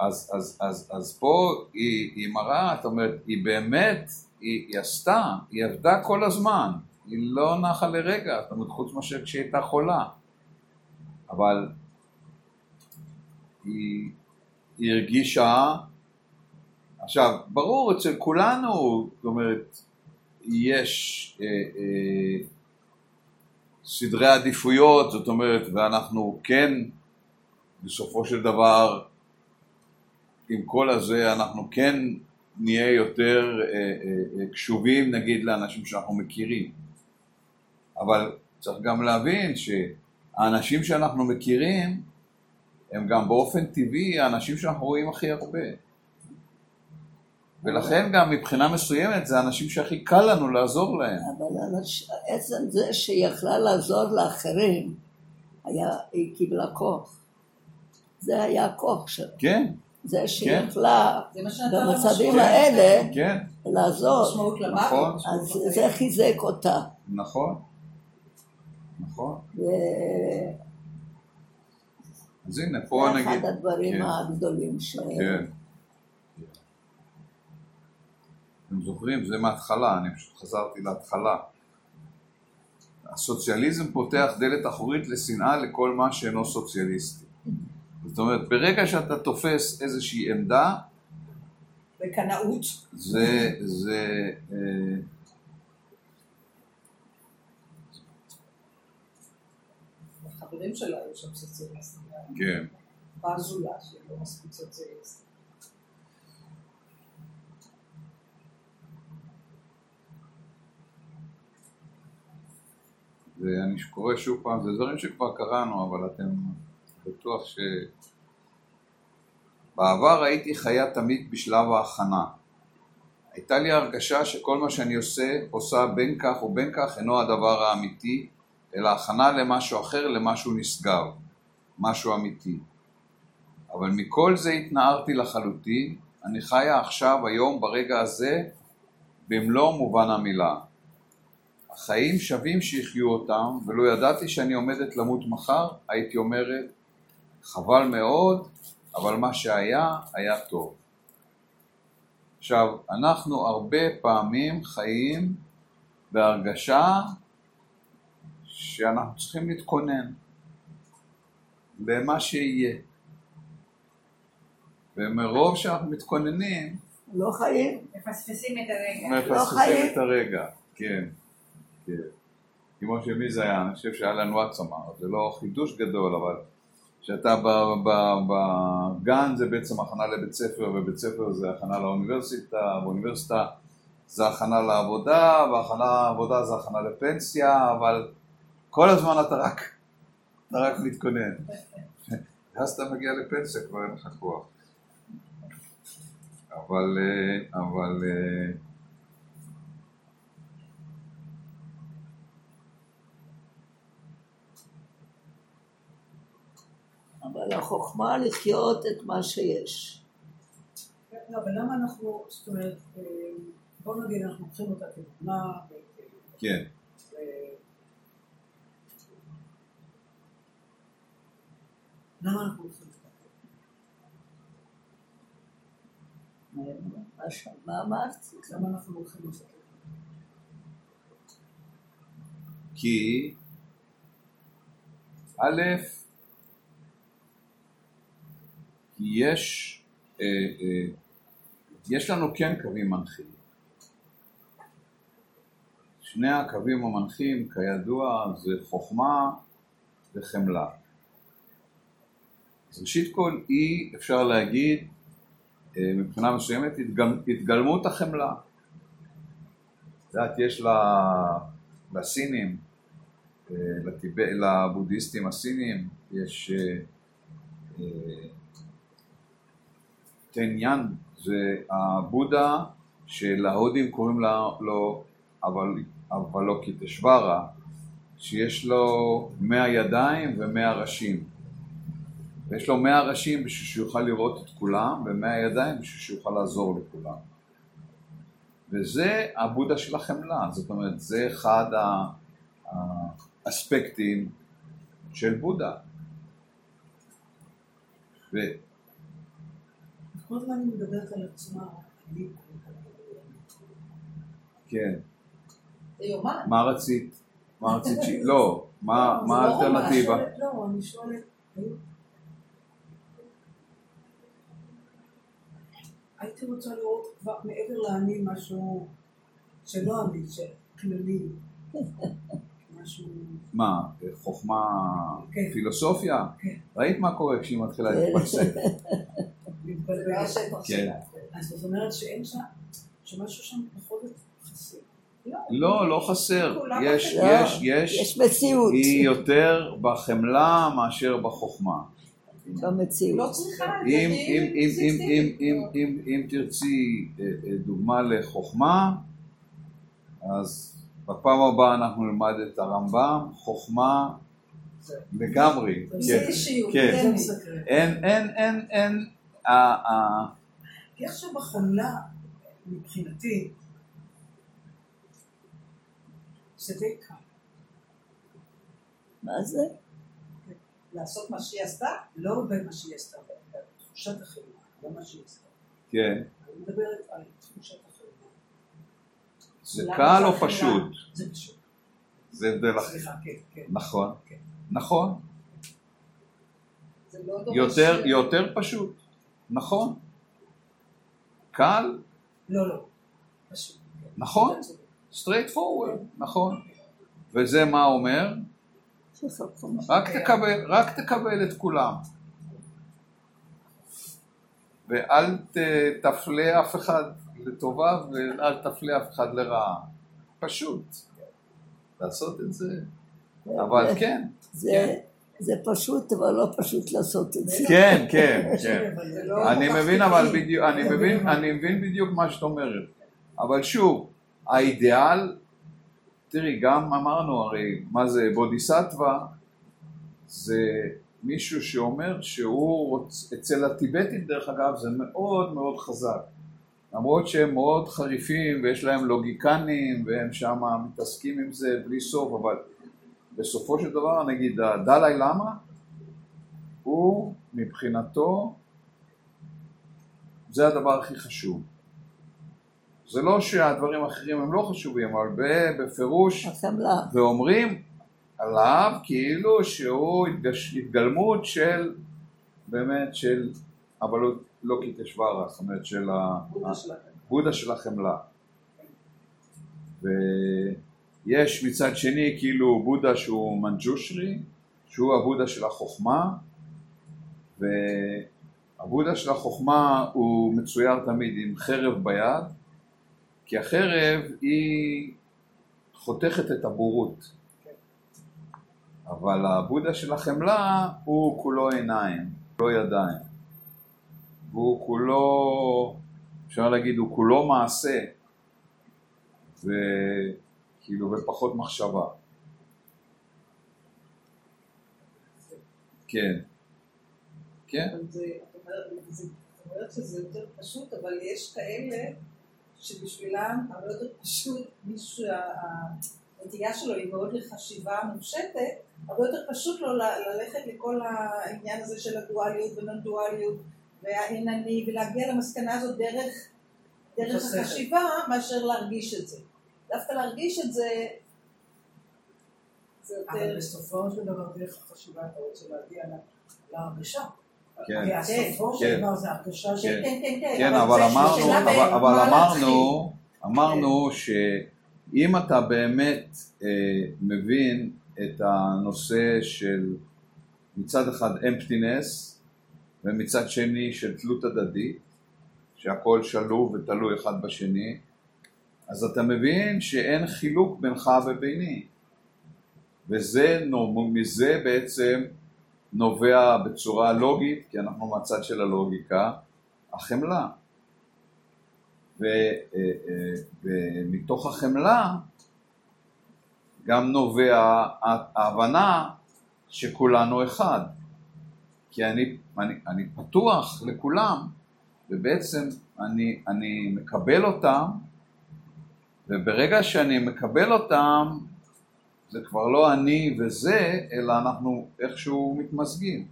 S2: אז, אז, אז, אז פה היא, היא מראה, זאת אומרת, היא באמת, היא, היא עשתה, היא עבדה כל הזמן, היא לא נחה לרגע, זאת אומרת, חוץ מאשר כשהיא הייתה חולה. אבל היא, היא הרגישה, עכשיו, ברור, אצל כולנו, זאת אומרת, יש אה, אה, סדרי עדיפויות, זאת אומרת, ואנחנו כן בסופו של דבר, עם כל הזה, אנחנו כן נהיה יותר אה, אה, אה, קשובים נגיד לאנשים שאנחנו מכירים. אבל צריך גם להבין שהאנשים שאנחנו מכירים הם גם באופן טבעי האנשים שאנחנו רואים הכי הרבה. ולכן גם מבחינה מסוימת זה האנשים שהכי קל לנו לעזור להם.
S6: אבל אנש- עצם זה שהיא יכלה לעזור לאחרים, היה, היא קיבלה כוח. זה היה הכוח שלה.
S2: כן,
S6: זה שהיא
S2: כן.
S6: יכלה במצבים. האלה
S2: כן,
S6: לעזור.
S2: נכון.
S6: אז זה חיזק אותה.
S2: נכון, נכון.
S6: ו-
S2: אז הנה, פה
S6: זה
S2: נגיד...
S6: אחד הדברים
S2: כן.
S6: הגדולים ש...
S2: כן. אתם זוכרים? זה מההתחלה, אני פשוט חזרתי להתחלה. הסוציאליזם פותח דלת אחורית לשנאה לכל מה שאינו סוציאליסטי. זאת אומרת, ברגע שאתה תופס איזושהי עמדה,
S5: בקנאות.
S2: זה, זה, אה,
S5: החברים שלה היו שם סוציאליסטים.
S2: כן,
S5: באזולה שהיא לא מספיק סוציאליסטית.
S2: ואני קורא שוב פעם, זה דברים שכבר קראנו, אבל אתם בטוח ש... בעבר הייתי חיה תמיד בשלב ההכנה. הייתה לי הרגשה שכל מה שאני עושה, עושה בין כך ובין כך, אינו הדבר האמיתי, אלא הכנה למשהו אחר, למשהו נשגב, משהו אמיתי. אבל מכל זה התנערתי לחלוטין, אני חיה עכשיו, היום, ברגע הזה, במלוא מובן המילה. החיים שווים שיחיו אותם, ולו ידעתי שאני עומדת למות מחר, הייתי אומרת, חבל מאוד, אבל מה שהיה, היה טוב. עכשיו, אנחנו הרבה פעמים חיים בהרגשה שאנחנו צריכים להתכונן למה שיהיה. ומרוב שאנחנו מתכוננים,
S6: לא חיים,
S7: מפספסים את הרגע.
S2: מפספסים
S6: חיים.
S2: את הרגע, כן, כן. כמו שמי זה היה, אני חושב שאלן וואטס אמר, זה לא חידוש גדול, אבל שאתה ב- ב- בגן זה בעצם הכנה לבית ספר, ובית ספר זה הכנה לאוניברסיטה, ואוניברסיטה זה הכנה לעבודה, והכנה לעבודה זה הכנה לפנסיה, אבל כל הזמן אתה רק, אתה רק מתכונן. ואז אתה מגיע לפנסיה, כבר אין לך כוח. אבל, אה, אבל אה,
S6: אבל החוכמה לחיות את מה שיש.
S3: לא, אבל למה אנחנו, זאת אומרת, אה, בוא נגיד אנחנו לוקחים אותה כדוגמה,
S2: כן,
S3: למה אנחנו לוקחים אותה?
S6: מה אמרת?
S3: למה אנחנו לוקחים אותה?
S2: כי א', יש, אה, אה, יש לנו כן קווים מנחים. שני הקווים המנחים, כידוע, זה חוכמה וחמלה. אז ראשית כל, היא, אפשר להגיד, אה, מבחינה מסוימת, התגל, התגלמות החמלה. את יודעת, יש לה, לסינים, אה, לטיב... לבודהיסטים הסינים, יש אה, אה, זה הבודה שלהודים קוראים לו אבל, אבלוקיטשוורה, שיש לו מאה ידיים ומאה ראשים. ויש לו מאה ראשים בשביל שהוא יוכל לראות את כולם, ומאה ידיים בשביל שהוא יוכל לעזור לכולם. וזה הבודה של החמלה, זאת אומרת, זה אחד האספקטים של בודה. ו-
S3: כל הזמן מדברת על עצמה,
S2: כן,
S5: יומן.
S2: מה רצית? מה רצית. לא, מה מה
S3: לא
S2: האלטרנטיבה?
S3: לא, אני שואלת, האם- הייתי רוצה לראות כבר מעבר לאני משהו שלא אני, שכללי. משהו...
S2: מה, חוכמה,
S3: כן.
S2: פילוסופיה?
S3: כן.
S2: ראית מה קורה כשהיא מתחילה להתפלסף?
S5: זה
S3: מתבלבל.
S5: לא
S2: כן.
S3: אז זאת אומרת שאין שם, שמשהו שם בכל זאת חסר.
S2: לא, לא חסר.
S5: כולם
S2: יש. יש, יש.
S6: יש מציאות
S2: היא יותר בחמלה מאשר בחוכמה.
S6: במציאות.
S5: לא צריכה.
S2: אם,
S5: כי
S2: אם, אם, אם, אם,
S5: סיסטמית.
S2: אם, אם, אם תרצי אה, אה, דוגמה לחוכמה, אז בפעם הבאה אנחנו נלמד את הרמב"ם, חוכמה לגמרי.
S5: זה
S2: כן,
S5: אישיות.
S2: כן.
S5: זה.
S3: מסקרן.
S2: אין, אין, אין, אין, ה- ה-
S3: כי עכשיו בחמלה, מבחינתי, זה די קל.
S6: מה זה?
S5: לעשות מה שהיא עשתה?
S3: לא במה שהיא עשתה, בתחושת החמלה, לא מה שהיא עשתה.
S2: כן,
S3: אני מדברת על תחושת החמלה.
S2: זה קל או? פשוט?
S3: זה פשוט.
S2: זה הבדל אחר.
S3: סליחה, כן, כן.
S2: נכון,
S3: כן.
S2: נכון,
S5: לא.
S2: יותר, יותר פשוט, נכון, קל,
S3: לא, לא. פשוט. כן.
S2: נכון,
S3: צודק.
S2: straight forward, נכון, וזה מה אומר? רק תקבל, רק תקבל את כולם. ואל ת, תפלה אף אחד לטובה ואל תפלה אף אחד לרעה. פשוט. לעשות את זה. אבל כן,
S6: זה, זה פשוט, אבל לא פשוט לעשות את זה.
S2: כן, כן, כן.
S5: לא
S2: אני מבין אבל. בדיוק, אני מבין, אני מבין בדיוק מה שאת אומרת. אבל שוב, האידיאל, תראי, גם אמרנו הרי, מה זה בודיסטווה? זה מישהו שאומר שהוא רוצה, אצל הטיבטים דרך אגב זה מאוד מאוד חזק. למרות שהם מאוד חריפים ויש להם לוגיקנים והם שם מתעסקים עם זה בלי סוף, אבל בסופו של דבר נגיד הדלאי למה הוא מבחינתו זה הדבר הכי חשוב. זה לא שהדברים האחרים הם לא חשובים, אבל בפירוש. ואומרים עליו כאילו שהוא התגש- התגלמות של, באמת של, אבל לא, לא קיטשוורה, זאת אומרת של. הבודה של החמלה. ויש מצד שני כאילו בודה שהוא מנג'ושרי, שהוא הבודה של החוכמה, והבודה של החוכמה הוא מצויר תמיד עם חרב ביד, כי החרב היא חותכת את הבורות. אבל הבודה של החמלה הוא כולו עיניים, כולו ידיים. והוא כולו, אפשר להגיד, הוא כולו מעשה, וכאילו, ופחות מחשבה. כן. כן,
S5: אבל זה, את אומרת, זה- את אומרת שזה יותר פשוט, אבל יש כאלה שבשבילם הרבה יותר פשוט, מישהו שהנטייה שלו היא מאוד לחשיבה מופשטת, הרבה יותר פשוט לו ללכת לכל העניין הזה של הדואליות ונון דואליות והאין אני ולהגיע למסקנה הזאת דרך, דרך. החשיבה מאשר להרגיש את זה. דווקא להרגיש את זה זה
S3: אבל
S5: יותר...
S3: בסופו של דבר, דרך החשיבה אתה רוצה להגיע לה- להרגשה.
S2: כן. כן.
S5: כן, כן, כן, כן.
S2: אבל אמרנו, אבל, אמרנו, אמרנו שאם אתה באמת אה, מבין את הנושא של מצד אחד אמפטינס ומצד שני של תלות הדדית, שהכל שלוב ותלוי אחד בשני, אז אתה מבין שאין חילוק בינך וביני. וזה, נו- מזה בעצם נובע בצורה לוגית, כי אנחנו מהצד של הלוגיקה, החמלה. אה, אה, ומתוך החמלה גם נובע ההבנה שכולנו אחד. כי אני, אני, אני פתוח לכולם, ובעצם אני, אני מקבל אותם, וברגע שאני מקבל אותם, זה כבר לא אני וזה, אלא אנחנו איכשהו מתמזגים.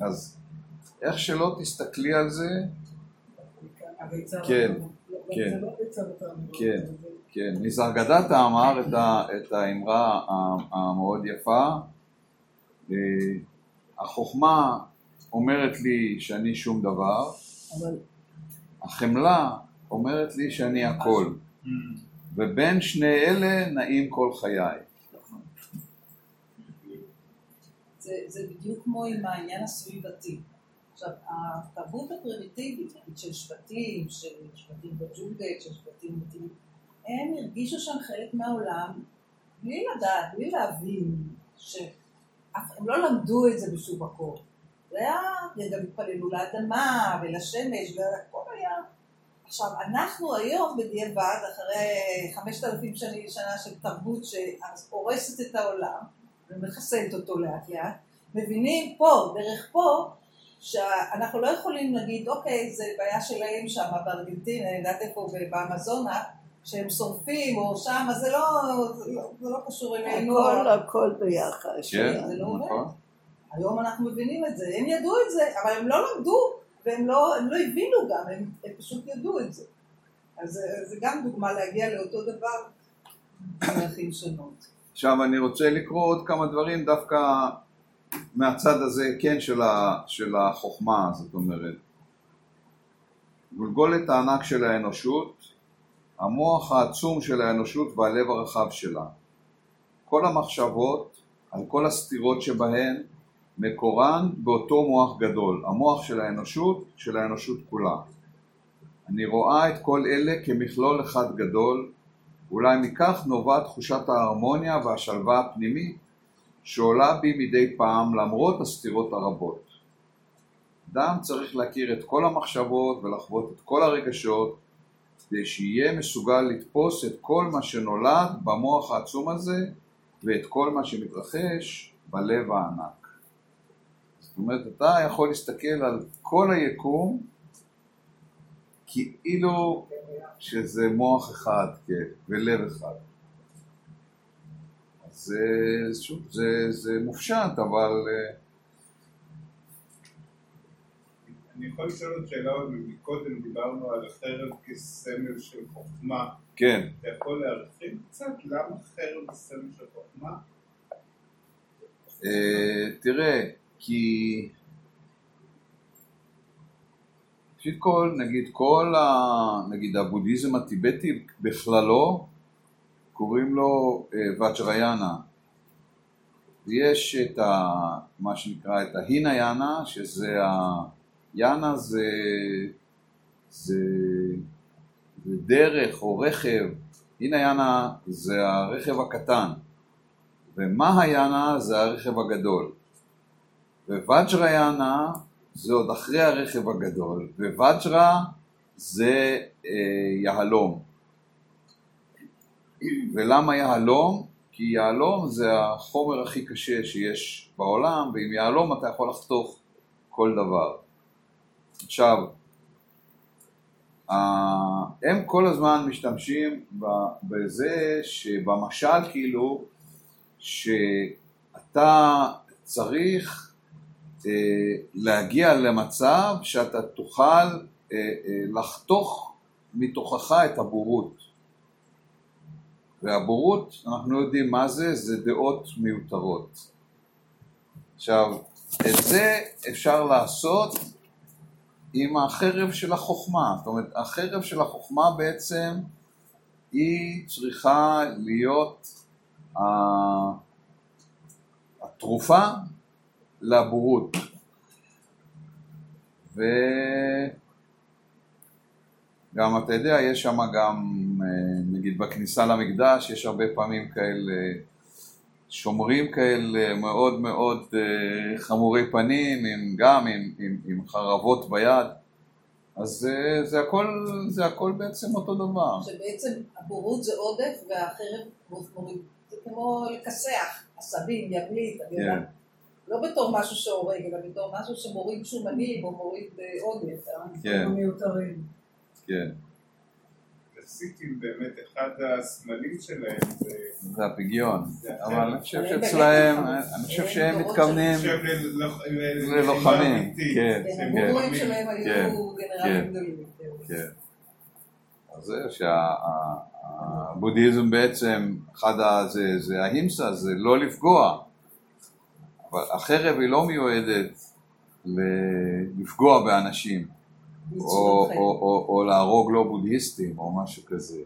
S2: אז איך שלא תסתכלי על זה, כן, כן. כן. כן, ניזרגדתה אמר את, האמרה המאוד יפה, אה, החוכמה אומרת לי שאני שום דבר, החמלה אומרת לי שאני הכל, ובין שני אלה נעים כל חיי.
S5: זה, זה בדיוק כמו עם העניין הסביבתי. עכשיו, התרבות הפרימיטיבית, נגיד של שבטים, של שבטים בג'ונגל, של שבטים מטילים, הם הרגישו שם חלק מהעולם בלי לדעת, בלי להבין, שהם לא למדו את זה בשום מקום. זה היה, הם גם התפללו לאדמה ולשמש, והכל היה. עכשיו, אנחנו היום בדיעבד, אחרי חמשת אלפים שנה של תרבות שהורסת את העולם ומחסלת אותו לאט לאט, מבינים פה, דרך פה, שאנחנו לא יכולים להגיד, אוקיי, זה בעיה שלהם שם בארגנטינה, אני יודעת איפה, באמזונה, שהם שורפים, או שם, אז זה לא, זה לא, זה לא קשור אלינו.
S6: הכל הכל ביחד.
S2: כן,
S5: זה לא עובד.
S2: נכון.
S5: היום אנחנו מבינים את זה, הם ידעו את זה, אבל הם לא למדו, והם לא, הם לא הבינו גם, הם, הם פשוט ידעו את זה. אז זה- זה גם דוגמה להגיע לאותו דבר בדרכים שונות.
S2: עכשיו אני רוצה לקרוא עוד כמה דברים דווקא מהצד הזה, כן, של, ה, של החוכמה, זאת אומרת. גולגולת הענק של האנושות, המוח העצום של האנושות והלב הרחב שלה. כל המחשבות על כל הסתירות שבהן מקורן באותו מוח גדול, המוח של האנושות, של האנושות כולה. אני רואה את כל אלה כמכלול אחד גדול, אולי מכך נובעת תחושת ההרמוניה והשלווה הפנימית שעולה בי מדי פעם למרות הסתירות הרבות. אדם צריך להכיר את כל המחשבות ולחוות את כל הרגשות כדי שיהיה מסוגל לתפוס את כל מה שנולד במוח העצום הזה ואת כל מה שמתרחש בלב הענק. זאת אומרת, אתה יכול להסתכל על כל היקום כאילו שזה מוח אחד, כן, ולב אחד. אז זה, שוב, זה, זה מופשט, אבל אה,
S4: אני יכול לשאול עוד שאלה, מקודם דיברנו על החרב כסמל של חוכמה.
S2: כן,
S4: אתה יכול להרחיב קצת למה חרב זה סמל של חוכמה?
S2: אה, תראה, כי ראשית כל, נגיד כל ה... נגיד הבודהיזם הטיבטי בכללו, קוראים לו אה, ואג'ריאנה. ויש את ה... מה שנקרא את ההינה יאנה, שזה ה... יאנה זה... זה... זה דרך או רכב, הנה יאנה זה הרכב הקטן, ומהיאנה זה הרכב הגדול. וואג'ריאנה זה עוד אחרי הרכב הגדול, וואג'רה זה אה, יהלום. ולמה יהלום? כי יהלום זה החומר הכי קשה שיש בעולם, ועם יהלום אתה יכול לחתוך כל דבר. עכשיו, הם כל הזמן משתמשים בזה שבמשל כאילו שאתה צריך להגיע למצב שאתה תוכל אה, אה, לחתוך מתוכך את הבורות. והבורות, אנחנו יודעים מה זה, זה דעות מיותרות. עכשיו, את זה אפשר לעשות עם החרב של החוכמה. זאת אומרת, החרב של החוכמה בעצם היא צריכה להיות התרופה לבורות. וגם אתה יודע, יש שם גם, אה, נגיד בכניסה למקדש, יש הרבה פעמים כאלה שומרים כאלה מאוד מאוד אה, חמורי פנים, עם, גם עם, עם, עם חרבות ביד. אז זה, זה, הכל, זה הכל בעצם אותו דבר.
S5: שבעצם הבורות זה עודף והחרב מוריד, זה כמו לכסח, עשבים, יבליט, אני יודעת.
S2: כן.
S5: לא בתור משהו שהורג, אלא בתור משהו שמוריד שומנים או מוריד אה, עודף.
S2: כן,
S3: מיותרים.
S2: כן.
S4: הסיטים באמת אחד הסמלים שלהם זה...
S2: זה הפגיון. אבל. אני חושב שאצלהם, אני חושב
S5: הם
S2: שהם מתכוונים ללוחמים. כן,
S5: כן,
S2: כן. כן, כן. כן. אז זה שהבודהיזם בעצם, אחד זה ההימסה, זה לא לפגוע. אבל החרב היא לא מיועדת לפגוע באנשים, או. או, או, או להרוג לא בודהיסטים, או משהו כזה.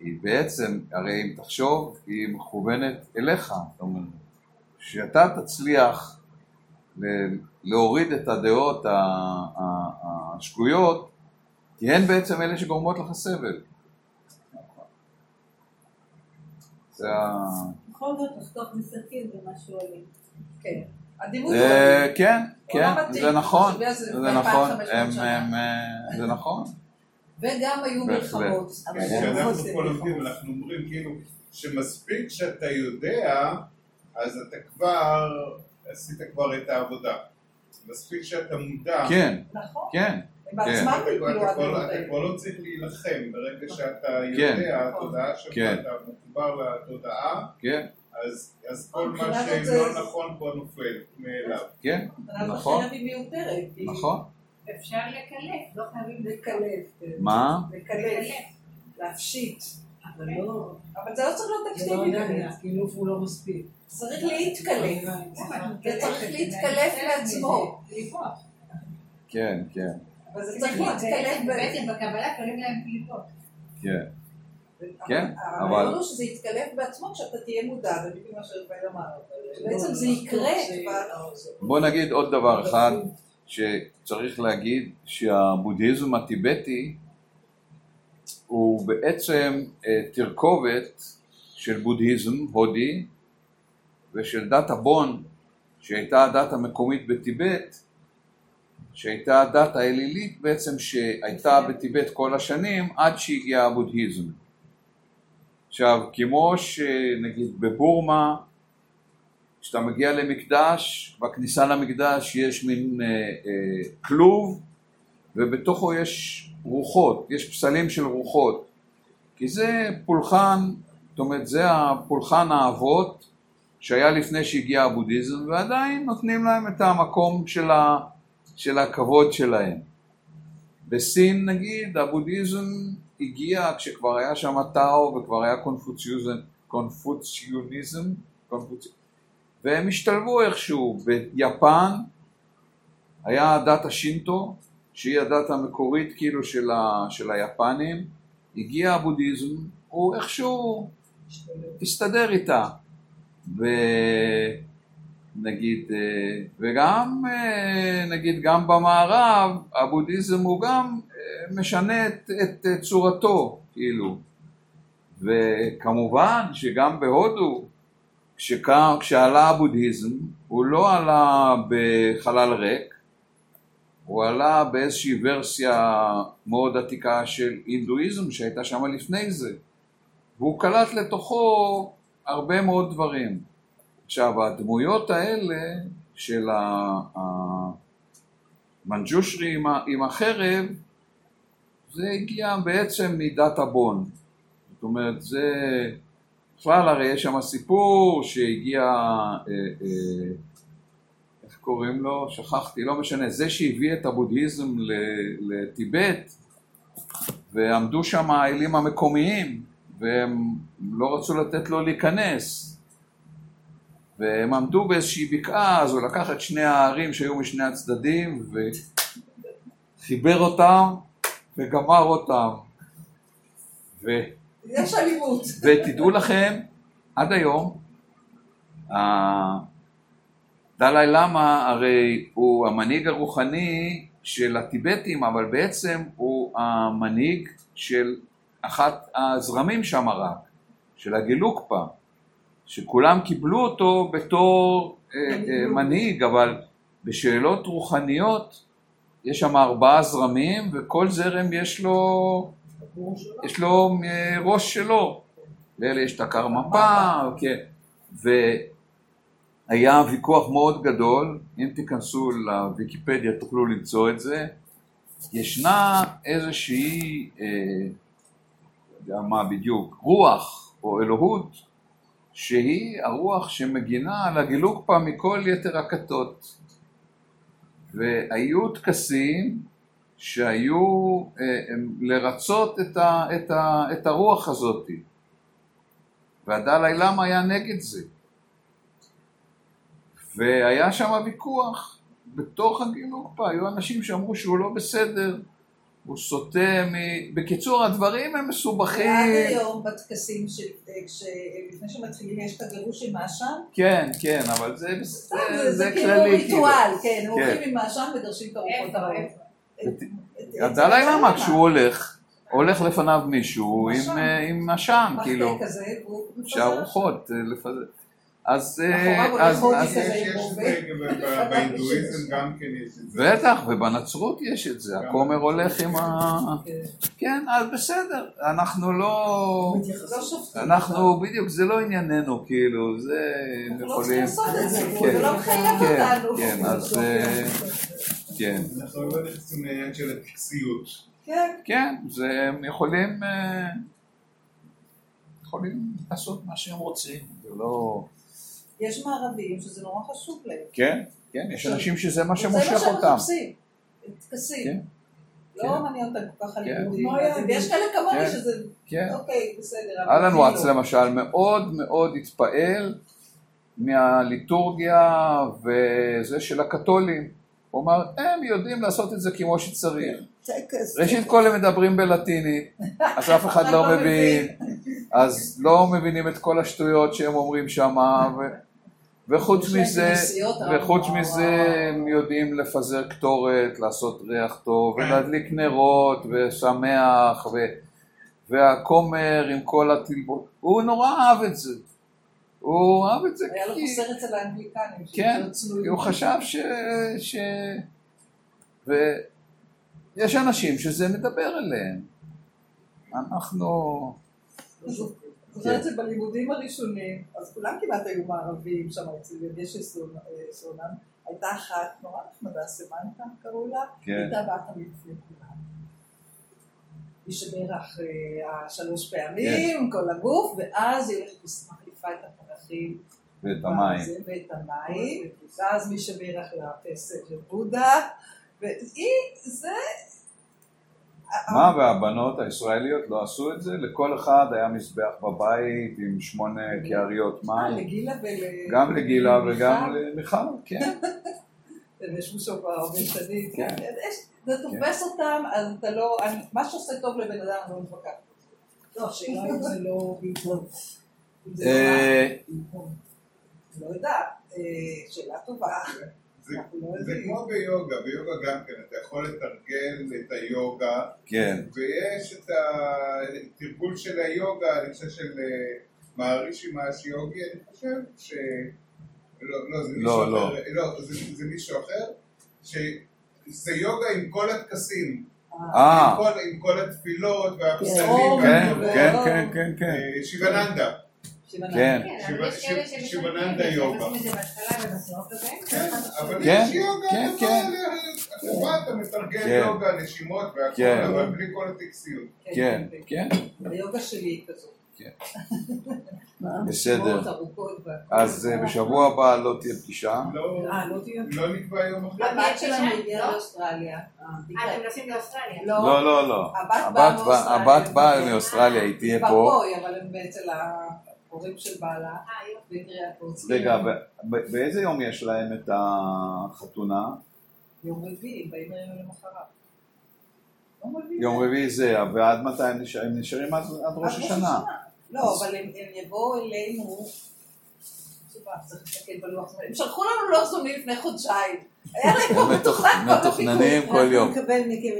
S2: היא בעצם, הרי אם תחשוב, היא מכוונת אליך. זאת אומרת, שאתה תצליח להוריד את הדעות השגויות, כי הן בעצם אלה שגורמות לך סבל. זה ה...
S1: בכל זאת לחתוך בסכין זה משהו אלים.
S5: כן. הדימוי
S2: אה. כן, כן,
S5: עולם עתיק,
S2: זה נכון,
S5: זה
S2: נכון,
S5: 2,500
S2: הם-
S5: שנה.
S2: הם, אה, זה נכון,
S5: וגם היו. מלחמות.
S6: כן,
S4: כשאנחנו פה לומדים. אנחנו אומרים כאילו שמספיק שאתה יודע, אז אתה כבר, עשית כבר את העבודה. מספיק שאתה מודע.
S2: כן,
S5: נכון.
S2: כן,
S5: בעצמם
S4: כבר- אתה כבר- לא צריך להילחם, ברגע שאתה
S2: כן.
S4: יודע, התודעה שלך,
S2: כן.
S4: אתה מחובר לתודעה,
S2: כן,
S4: אז אז כל מה שלא
S5: זה-
S4: נכון כבר נופל מאליו.
S2: כן,
S5: אבל
S2: נכון, נכון.
S7: אפשר לקלף, לא חייבים
S5: לקלף.
S2: מה?
S5: לקלף. להפשיט.
S3: אבל לא,
S5: אבל זה לא צריך להיות
S3: לא
S5: אקטיבי
S3: יודע,
S5: באמת.
S3: קילוף הוא לא מספיק.
S5: צריך להתקלף. זה צריך להתקלף לעצמו.
S2: כן, כן,
S5: אבל זה צריך להתקלף ב...
S7: בעצם בקבלה קוראים להם קליפות.
S2: כן, כן, אבל-
S5: הרעיון הוא שזה יתקלף בעצמו כשאתה תהיה מודע, זה בדיוק מה שרפאל אמר. בעצם זה יקרה כבר.
S2: בוא נגיד עוד דבר אחד שצריך להגיד שהבודהיזם הטיבטי הוא בעצם אה, תרכובת של בודהיזם הודי ושל דת הבון שהייתה הדת המקומית בטיבט שהייתה הדת האלילית בעצם שהייתה בטיבט כל השנים עד שהגיע הבודהיזם. עכשיו כמו שנגיד בבורמה כשאתה מגיע למקדש, בכניסה למקדש יש מין אה, אה, כלוב ובתוכו יש רוחות, יש פסלים של רוחות כי זה פולחן, זאת אומרת זה הפולחן האבות שהיה לפני שהגיע הבודהיזם ועדיין נותנים להם את המקום של, ה, של הכבוד שלהם. בסין נגיד הבודהיזם הגיע כשכבר היה שם טאו וכבר היה קונפוציוזם, קונפוציוניזם, קונפוצ... והם השתלבו איכשהו. ביפן היה הדת השינטו, שהיא הדת המקורית כאילו של, ה, של היפנים, הגיע הבודהיזם, הוא איכשהו הסתדר איתה. ונגיד, אה, וגם, אה, נגיד, גם במערב, הבודהיזם הוא גם משנה את, את צורתו, כאילו. וכמובן שגם בהודו, כשקם, כשעלה הבודהיזם, הוא לא עלה בחלל ריק, הוא עלה באיזושהי ורסיה מאוד עתיקה של הינדואיזם שהייתה שם לפני זה, והוא קלט לתוכו הרבה מאוד דברים. עכשיו הדמויות האלה של המנג'ושרי עם החרב, זה הגיע בעצם מדת הבון. זאת אומרת, זה... בכלל הרי יש שם סיפור שהגיע, אה, אה, איך קוראים לו? שכחתי, לא משנה, זה שהביא את הבודהיזם לטיבט ועמדו שם האלים המקומיים והם לא רצו לתת לו להיכנס והם עמדו באיזושהי בקעה אז הוא לקח את שני הערים שהיו משני הצדדים וחיבר אותם וגמר אותם ו...
S5: יש אלימות.
S2: ותדעו לכם, עד היום, הדלאי למה הרי הוא המנהיג הרוחני של הטיבטים, אבל בעצם הוא המנהיג של אחת הזרמים שם רק, של הגלוקפה, שכולם קיבלו אותו בתור אה, אה, מנהיג, אבל בשאלות רוחניות יש שם ארבעה זרמים וכל זרם יש לו יש לו אה, ראש שלו. לאלה יש את הקרמפה, כן. היה ויכוח מאוד גדול, אם תיכנסו לוויקיפדיה תוכלו למצוא את זה, ישנה איזושהי, אה, לא יודע מה בדיוק, רוח או אלוהות שהיא הרוח שמגינה על הגילוקפה מכל יתר הכתות. והיו טקסים שהיו אה, לרצות את, ה, את, ה, את הרוח הזאת. והדלאי למה היה נגד זה. והיה שם ויכוח בתוך הגילוקפה, היו אנשים שאמרו שהוא לא בסדר, הוא סוטה מ... בקיצור, הדברים הם מסובכים.
S5: ועד היום בטקסים, של- אה, כש- לפני שמתחילים יש את הגירוש עם העשן,
S2: כן, כן, אבל זה, זה,
S5: סתם,
S2: זה,
S5: זה כאילו
S2: כללי, כאילו.
S5: ריטואל, כן, הם
S2: כן.
S5: הולכים עם העשן וגרשים את הרוחות
S2: הדלאי
S5: את-
S2: למה כשהוא הולך, הולך לפניו מישהו עם,
S5: עשן.
S2: אה, כאילו, שהרוחות אה, לפזר. אז, אה,
S4: ב- בהינדואיזם גם כן יש את זה.
S2: בטח, ובנצרות יש את זה, הכומר הולך עם ה...
S5: כן.
S2: אז בסדר, אנחנו לא...
S5: לא.
S2: אנחנו, בדיוק, זה לא ענייננו, כאילו, זה
S5: אנחנו לא
S2: יכולים...
S5: צריכים לעשות את זה,
S2: כן,
S5: זה לא מחייב
S2: כן,
S5: אותנו.
S2: כן, אז אה, כן,
S4: אנחנו לא נכנסים לעניין של הטקסיות.
S5: כן,
S2: כן, זה הם יכולים... אה, יכולים לעשות מה שהם רוצים, זה לא...
S5: יש מערבים שזה נורא חשוב להם.
S2: כן, כן, יש אנשים שזה מה
S5: זה
S2: שמושך
S5: מה שהם
S2: אותם.
S5: מחפשים, טקסים.
S2: כן,
S5: לא
S2: כן.
S5: מעניין אותם כל כך
S2: כן.
S5: לימודים.
S3: כמו היה-
S5: ויש כאלה כמוני
S2: כן.
S5: שזה,
S2: כן.
S5: אוקיי, בסדר.
S2: אלן
S5: כאילו-
S2: וואטס למשל מאוד מאוד התפעל מהליטורגיה וזה של הקתולים. הוא אמר, הם יודעים לעשות את זה כמו שצריך. ראשית כל הם מדברים בלטינית, אז אף אחד לא
S5: לא
S2: מבין, אז לא מבינים את כל השטויות שהם אומרים שם, וחוץ מזה, וחוץ. מזה הם יודעים לפזר קטורת, לעשות ריח טוב, ולהדליק נרות, ושמח, ו... והכומר עם כל התלבול, הוא נורא אהב את זה. הוא אהב את זה
S5: היה לו. חסר אצל האנגליקנים.
S2: כן, הוא חשב ש... ש... ויש אנשים שזה מדבר אליהם. אנחנו...
S5: זוכר את זה בלימודים הראשונים, אז כולם כמעט היו מערבים שם אצל יגש סונן. הייתה אחת נורא נחמדה, סמנטה קראו לה,
S2: כן.
S5: הייתה תמיד לפני כולם. היא שבערך אה, שלוש פעמים,
S2: כן.
S5: כל הגוף, ואז היא הולכת ומחליפה את הפרחים.
S2: ואת המים.
S5: ואת המים, ואז מי שבערך לפסל של בודה, והיא, זה...
S2: מה, והבנות הישראליות לא עשו את זה? לכל אחד היה מזבח בבית עם שמונה קעריות
S5: אה,
S2: מים.
S5: לגילה ול...
S2: גם לגילה וגם
S5: למיכל.
S2: כן.
S5: הם ישבו שם כבר הרבה שנים.
S2: כן.
S5: יש- זה תופס אותם, אז אתה לא... מה שעושה טוב לבן אדם, לא מתווכחת.
S3: לא, השאלה אם זה לא במקום. לא
S2: אה,
S3: במקום.
S5: לא יודעת, אה, שאלה טובה.
S4: זה-
S5: לא.
S4: כמו ביוגה, ביוגה גם כן, אתה יכול לתרגל את היוגה,
S2: כן.
S4: ויש את התרגול של היוגה, אני חושב של אה, מערישי מאש יוגי, אני חושב ש... לא, לא, זה מישהו
S2: לא, לא.
S4: אחר, לא, זה, זה מישהו אחר, שזה יוגה עם כל הטקסים,
S2: אה,
S4: עם, כל, עם כל התפילות והפסלים,
S2: כן. כן, כן, כן,
S4: שיבננדה.
S2: כן.
S7: כן,
S4: שיבננדה יוגה.
S7: ובסוף,
S4: כן,
S2: כן,
S4: יוגה,
S2: כן,
S4: אתה
S2: כן.
S4: בא, החובה אתה מתרגל
S2: כן.
S4: יוגה, נשימות והכל,
S2: כן.
S4: אבל בלי כל הטקסיות.
S2: כן, כן.
S5: היוגה שלי היא כזאת.
S2: בסדר. אז אה, בשבוע הבא לא תהיה פגישה.
S4: לא-
S3: אה, לא תהיה?
S4: לא נקבע יום אחר.
S5: הבת שלנו
S7: לא?
S5: הגיעה לאוסטרליה.
S7: אה, אתם נוסעים לאוסטרליה.
S2: לא, לא, לא.
S5: הבת באה מאוסטרליה.
S2: הבת באה מאוסטרליה, היא תהיה
S5: כבר
S2: פה.
S5: פה, אבל הם אצל ההורים של בעלה.
S7: אה.
S5: בקריית מוצקין.
S2: רגע, באיזה יום יש להם את החתונה?
S5: יום רביעי, באים אלינו למחרת. יום רביעי.
S2: זה, ועד מתי הם נשארים? הם נשארים עד ראש השנה.
S5: לא, אבל הם יבואו אלינו, צריך להסתכל בלוח זמנים. הם שלחו לנו לוח זמנים לפני חודשיים. היה להם כבר
S2: הם
S5: מתוכנן כל
S2: מתוכננים. כל יום.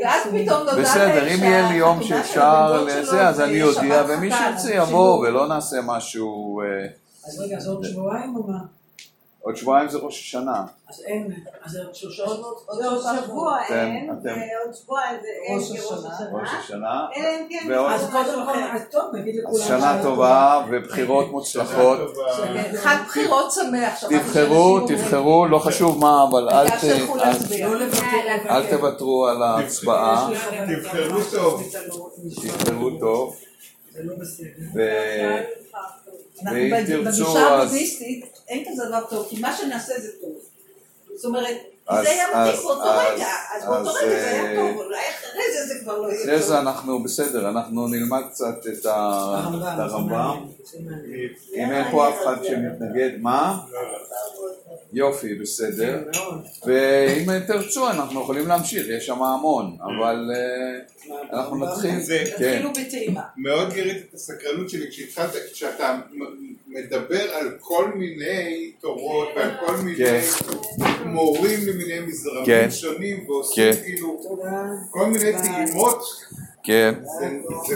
S5: ואז. פתאום נודע
S2: בסדר, אם יהיה לי יום שאפשר לזה, אז אני אודיע, ומי שירצה. יבוא, ולא נעשה משהו... אה,
S3: אז רגע, זה עוד שבועיים או מה?
S2: עוד שבועיים זה ראש השנה.
S3: אז אין, אז שלושה
S5: עוד
S3: שבועות.
S1: שבוע
S2: אתם-
S1: אין, ועוד שבועיים זה אין
S5: ראש השנה.
S2: ראש
S1: השנה.
S2: השנה.
S1: אלא אם כן
S3: אז
S1: משהו
S3: קודם כל,
S1: אחר.
S3: אז טוב, נגיד לכולם.
S2: אז שנה טובה ובחירות מוצלחות.
S5: חג בחירות שמח.
S2: תבחרו, תבחרו, לא חשוב מה, אבל אל.
S3: לא.
S2: אל תוותרו על ההצבעה,
S4: תבחרו טוב.
S2: תבחרו טוב,
S3: זה לא בסדר.
S2: ואם תרצו,
S5: בגישה
S2: אז-
S5: הבודהיסטית אין כזה דבר טוב, כי מה שנעשה זה טוב. זאת אומרת, זה היה מתאים
S2: אז-
S5: באותו
S2: אז-
S5: רגע, אז באותו
S2: אז,
S5: רגע זה היה
S2: אה,
S5: טוב, אולי אחרי זה זה כבר לא יהיה
S2: אחרי
S5: טוב.
S2: זה אנחנו בסדר, אנחנו נלמד קצת את הרמב"ם. אם אין פה אף אחד שמתנגד, מה? יופי, בסדר. ואם תרצו אנחנו יכולים להמשיך, יש שם המון, אבל אה, אנחנו נתחיל,
S4: זה-
S2: כן,
S5: בטעימה.
S4: מאוד גירית את הסקרנות שלי כשאתה מדבר על כל מיני תורות ועל כל מיני
S2: כן.
S4: מורים למיני מזרמים
S2: כן.
S4: שונים ועושים
S2: כן.
S4: כאילו. כל מיני טעימות,
S2: כן.
S4: זה- זה